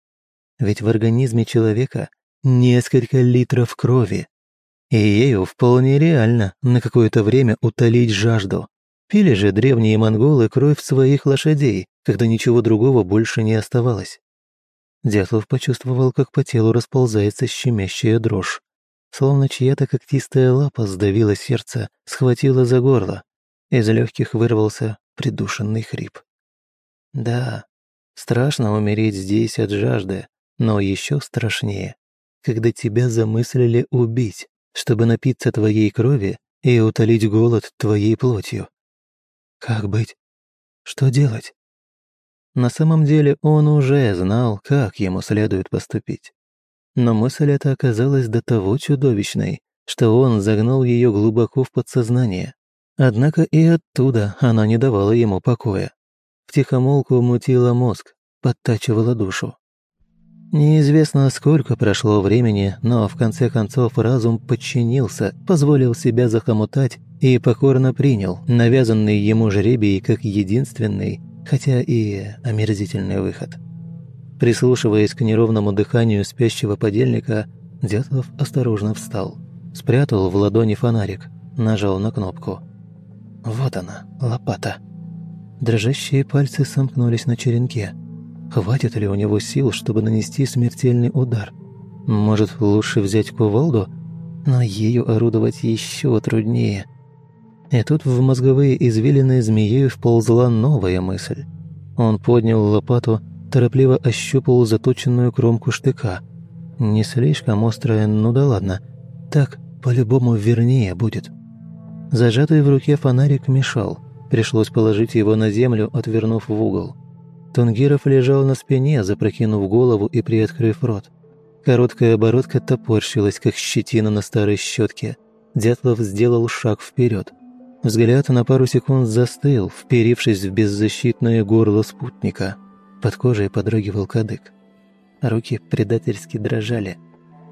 Ведь в организме человека несколько литров крови. И ею вполне реально на какое-то время утолить жажду. Пили же древние монголы кровь своих лошадей, когда ничего другого больше не оставалось. Дятлов почувствовал, как по телу расползается щемящая дрожь. Словно чья-то когтистая лапа сдавила сердце, схватила за горло. Из легких вырвался придушенный хрип. Да, страшно умереть здесь от жажды, но еще страшнее, когда тебя замыслили убить, чтобы напиться твоей крови и утолить голод твоей плотью. Как быть? Что делать? На самом деле он уже знал, как ему следует поступить. Но мысль эта оказалась до того чудовищной, что он загнал ее глубоко в подсознание. Однако и оттуда она не давала ему покоя. Втихомолку мутила мозг, подтачивала душу. Неизвестно, сколько прошло времени, но в конце концов разум подчинился, позволил себя захомутать и покорно принял навязанный ему жребий как единственный, хотя и омерзительный выход. Прислушиваясь к неровному дыханию спящего подельника, Дятлов осторожно встал. Спрятал в ладони фонарик, нажал на кнопку. Вот она, лопата. Дрожащие пальцы сомкнулись на черенке. Хватит ли у него сил, чтобы нанести смертельный удар? Может, лучше взять кувалду? Но ею орудовать еще труднее – и тут в мозговые извилины змеей вползла новая мысль. Он поднял лопату, торопливо ощупал заточенную кромку штыка. Не слишком острая, ну да ладно. Так, по-любому, вернее будет. Зажатый в руке фонарик мешал. Пришлось положить его на землю, отвернув в угол. Тунгиров лежал на спине, запрокинув голову и приоткрыв рот. Короткая оборотка топорщилась, как щетина на старой щетке. Дятлов сделал шаг вперед. Взгляд на пару секунд застыл, вперившись в беззащитное горло спутника. Под кожей подрагивал кадык. Руки предательски дрожали.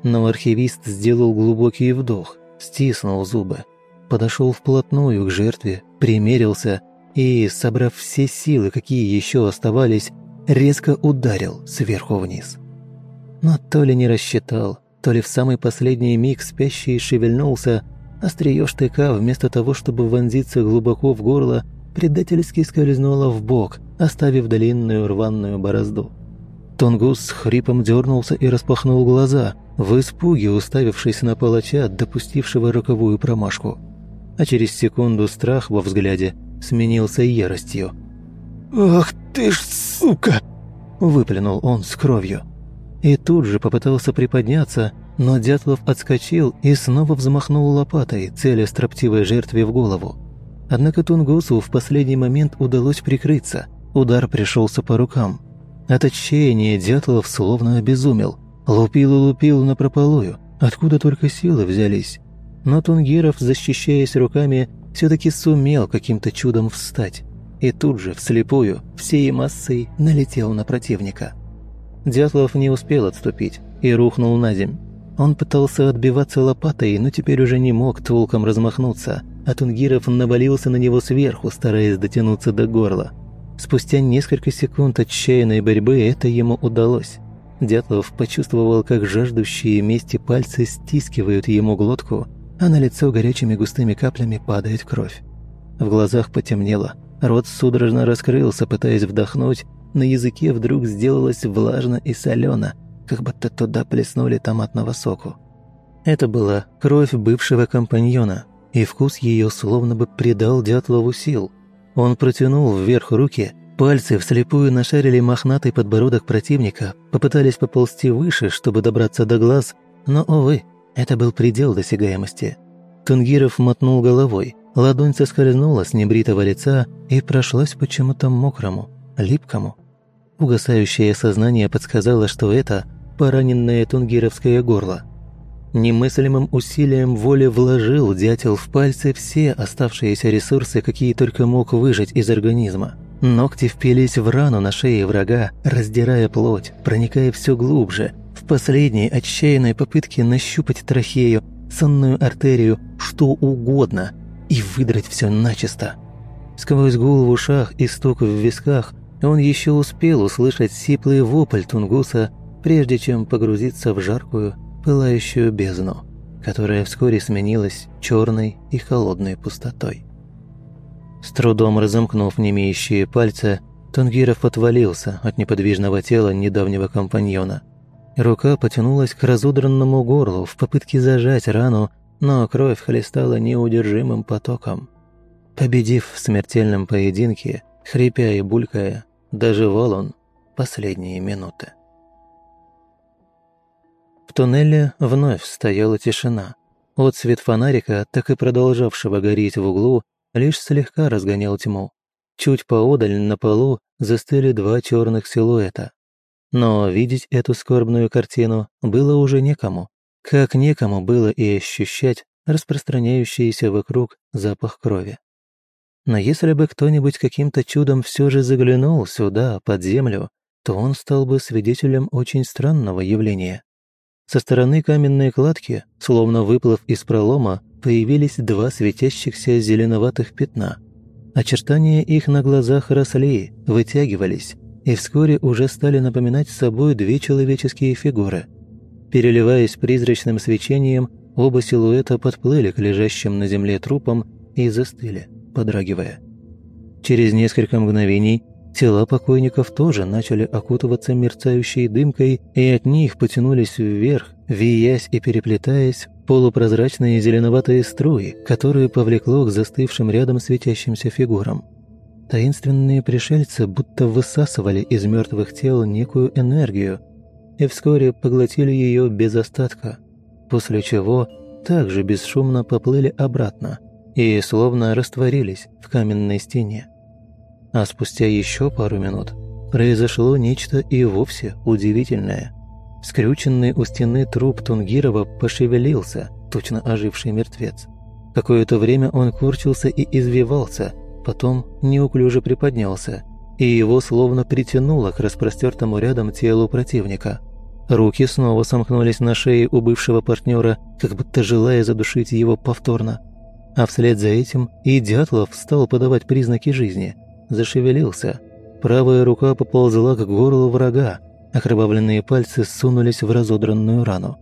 Но архивист сделал глубокий вдох, стиснул зубы, подошел вплотную к жертве, примерился и, собрав все силы, какие еще оставались, резко ударил сверху вниз. Но то ли не рассчитал, то ли в самый последний миг спящий шевельнулся, Острие штыка, вместо того, чтобы вонзиться глубоко в горло, предательски скользнуло в бок, оставив длинную рваную борозду. Тунгус с хрипом дернулся и распахнул глаза, в испуге уставившись на палача, допустившего роковую промашку. А через секунду страх во взгляде сменился яростью. «Ах ты ж сука!» – выплюнул он с кровью. И тут же попытался приподняться, но Дятлов отскочил и снова взмахнул лопатой, целя строптивой жертве в голову. Однако Тунгусу в последний момент удалось прикрыться. Удар пришелся по рукам. От отчаяния Дятлов словно обезумел. Лупил и лупил напропалую, откуда только силы взялись. Но Тунгиров, защищаясь руками, все таки сумел каким-то чудом встать. И тут же, вслепую, всей массой налетел на противника. Дятлов не успел отступить и рухнул на земь. Он пытался отбиваться лопатой, но теперь уже не мог толком размахнуться, а Тунгиров навалился на него сверху, стараясь дотянуться до горла. Спустя несколько секунд отчаянной борьбы это ему удалось. Дятлов почувствовал, как жаждущие мести пальцы стискивают ему глотку, а на лицо горячими густыми каплями падает кровь. В глазах потемнело, рот судорожно раскрылся, пытаясь вдохнуть, на языке вдруг сделалось влажно и солено, как будто туда плеснули томатного соку. Это была кровь бывшего компаньона, и вкус ее словно бы придал Дятлову сил. Он протянул вверх руки, пальцы вслепую нашарили мохнатый подбородок противника, попытались поползти выше, чтобы добраться до глаз, но, увы, это был предел досягаемости. Тунгиров мотнул головой, ладонь соскользнула с небритого лица и прошлась почему-то мокрому, липкому. Угасающее сознание подсказало, что это пораненное тунгировское горло – Немыслимым усилием воли вложил дятел в пальцы все оставшиеся ресурсы, какие только мог выжать из организма. Ногти впились в рану на шее врага, раздирая плоть, проникая все глубже, в последней отчаянной попытке нащупать трахею, сонную артерию, что угодно, и выдрать все начисто. Сквозь гул в ушах и стук в висках он еще успел услышать сиплый вопль Тунгуса, прежде чем погрузиться в жаркую, пылающую бездну, которая вскоре сменилась черной и холодной пустотой. С трудом разомкнув немеющие пальцы, Тангиров отвалился от неподвижного тела недавнего компаньона. Рука потянулась к разудранному горлу в попытке зажать рану, но кровь хлестала неудержимым потоком. Победив в смертельном поединке, хрипя и булькая, доживал он последние минуты. Туннеле вновь стояла тишина. Отцвет фонарика, так и продолжавшего гореть в углу, лишь слегка разгонял тьму. Чуть поодаль на полу застыли два черных силуэта. Но видеть эту скорбную картину было уже некому. Как некому было и ощущать распространяющийся вокруг запах крови. Но если бы кто-нибудь каким-то чудом все же заглянул сюда, под землю, то он стал бы свидетелем очень странного явления. Со стороны каменной кладки, словно выплыв из пролома, появились два светящихся зеленоватых пятна. Очертания их на глазах росли, вытягивались, и вскоре уже стали напоминать собой две человеческие фигуры. Переливаясь призрачным свечением, оба силуэта подплыли к лежащим на земле трупам и застыли, подрагивая. Через несколько мгновений Тела покойников тоже начали окутываться мерцающей дымкой, и от них потянулись вверх, виясь и переплетаясь, полупрозрачные зеленоватые струи, которые повлекло к застывшим рядом светящимся фигурам. Таинственные пришельцы будто высасывали из мертвых тел некую энергию и вскоре поглотили ее без остатка, после чего также бесшумно поплыли обратно и словно растворились в каменной стене. А спустя еще пару минут произошло нечто и вовсе удивительное. Скрюченный у стены труп Тунгирова пошевелился, точно оживший мертвец. Какое-то время он курчился и извивался, потом неуклюже приподнялся, и его словно притянуло к распростертому рядом телу противника. Руки снова сомкнулись на шее у бывшего партнера, как будто желая задушить его повторно. А вслед за этим и Дятлов стал подавать признаки жизни – зашевелился. Правая рука поползла к горлу врага, окровавленные пальцы сунулись в разодранную рану.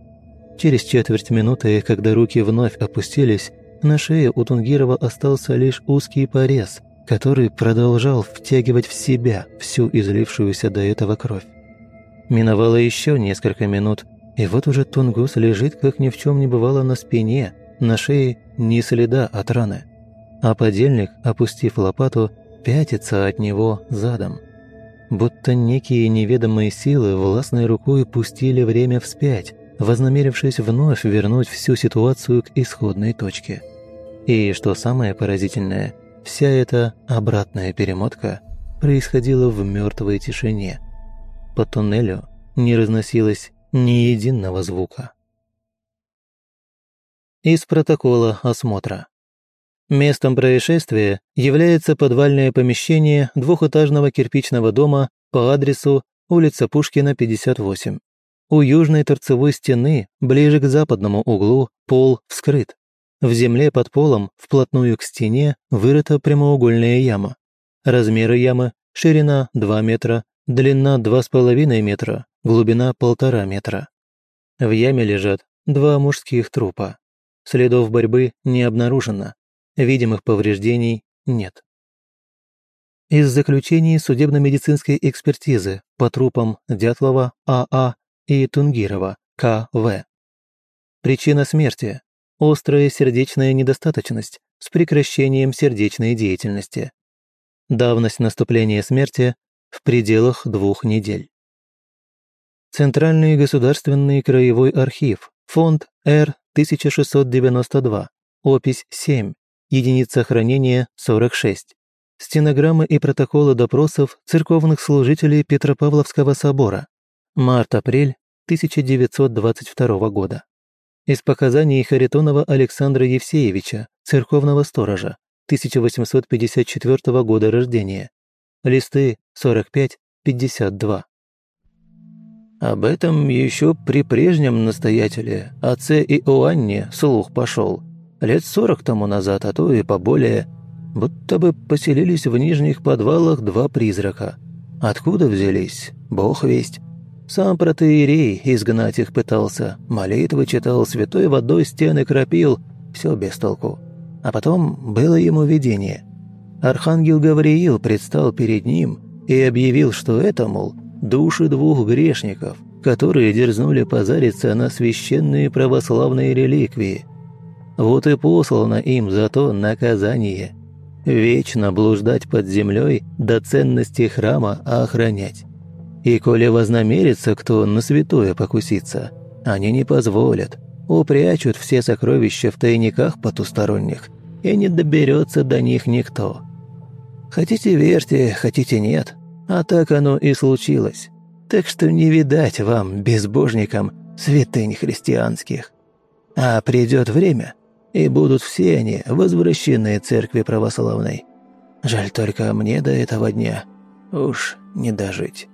Через четверть минуты, когда руки вновь опустились, на шее у Тунгирова остался лишь узкий порез, который продолжал втягивать в себя всю излившуюся до этого кровь. Миновало еще несколько минут, и вот уже Тунгус лежит, как ни в чем не бывало, на спине, на шее ни следа от раны. А подельник, опустив лопату, пятится от него задом. Будто некие неведомые силы властной рукой пустили время вспять, вознамерившись вновь вернуть всю ситуацию к исходной точке. И что самое поразительное, вся эта обратная перемотка происходила в мертвой тишине. По туннелю не разносилось ни единого звука. Из протокола осмотра. Местом происшествия является подвальное помещение двухэтажного кирпичного дома по адресу улица Пушкина, 58. У южной торцевой стены, ближе к западному углу, пол вскрыт. В земле под полом, вплотную к стене, вырыта прямоугольная яма. Размеры ямы – ширина 2 метра, длина 2,5 метра, глубина 1,5 метра. В яме лежат два мужских трупа. Следов борьбы не обнаружено, видимых повреждений нет. Из заключений судебно-медицинской экспертизы по трупам Дятлова А.А. и Тунгирова К.В. Причина смерти – острая сердечная недостаточность с прекращением сердечной деятельности. Давность наступления смерти в пределах двух недель. Центральный государственный краевой архив, фонд Р-1692, опись 7, единица хранения 46. Стенограммы и протоколы допросов церковных служителей Петропавловского собора. Март-апрель 1922 года. Из показаний Харитонова Александра Евсеевича, церковного сторожа, 1854 года рождения. Листы 45-52. Об этом еще при прежнем настоятеле, отце Иоанне, слух пошел. Лет сорок тому назад, а то и поболее, будто бы поселились в нижних подвалах два призрака. Откуда взялись? Бог весть. Сам протеерей изгнать их пытался, молитвы читал, святой водой стены кропил, все без толку. А потом было ему видение. Архангел Гавриил предстал перед ним и объявил, что это, мол, души двух грешников, которые дерзнули позариться на священные православные реликвии. Вот и послано им за то наказание. Вечно блуждать под землей до ценности храма охранять. И коли вознамерится кто на святое покуситься, они не позволят, упрячут все сокровища в тайниках потусторонних, и не доберется до них никто. Хотите верьте, хотите нет, а так оно и случилось. Так что не видать вам, безбожникам, святынь христианских. А придет время, и будут все они возвращены церкви православной. Жаль только мне до этого дня уж не дожить».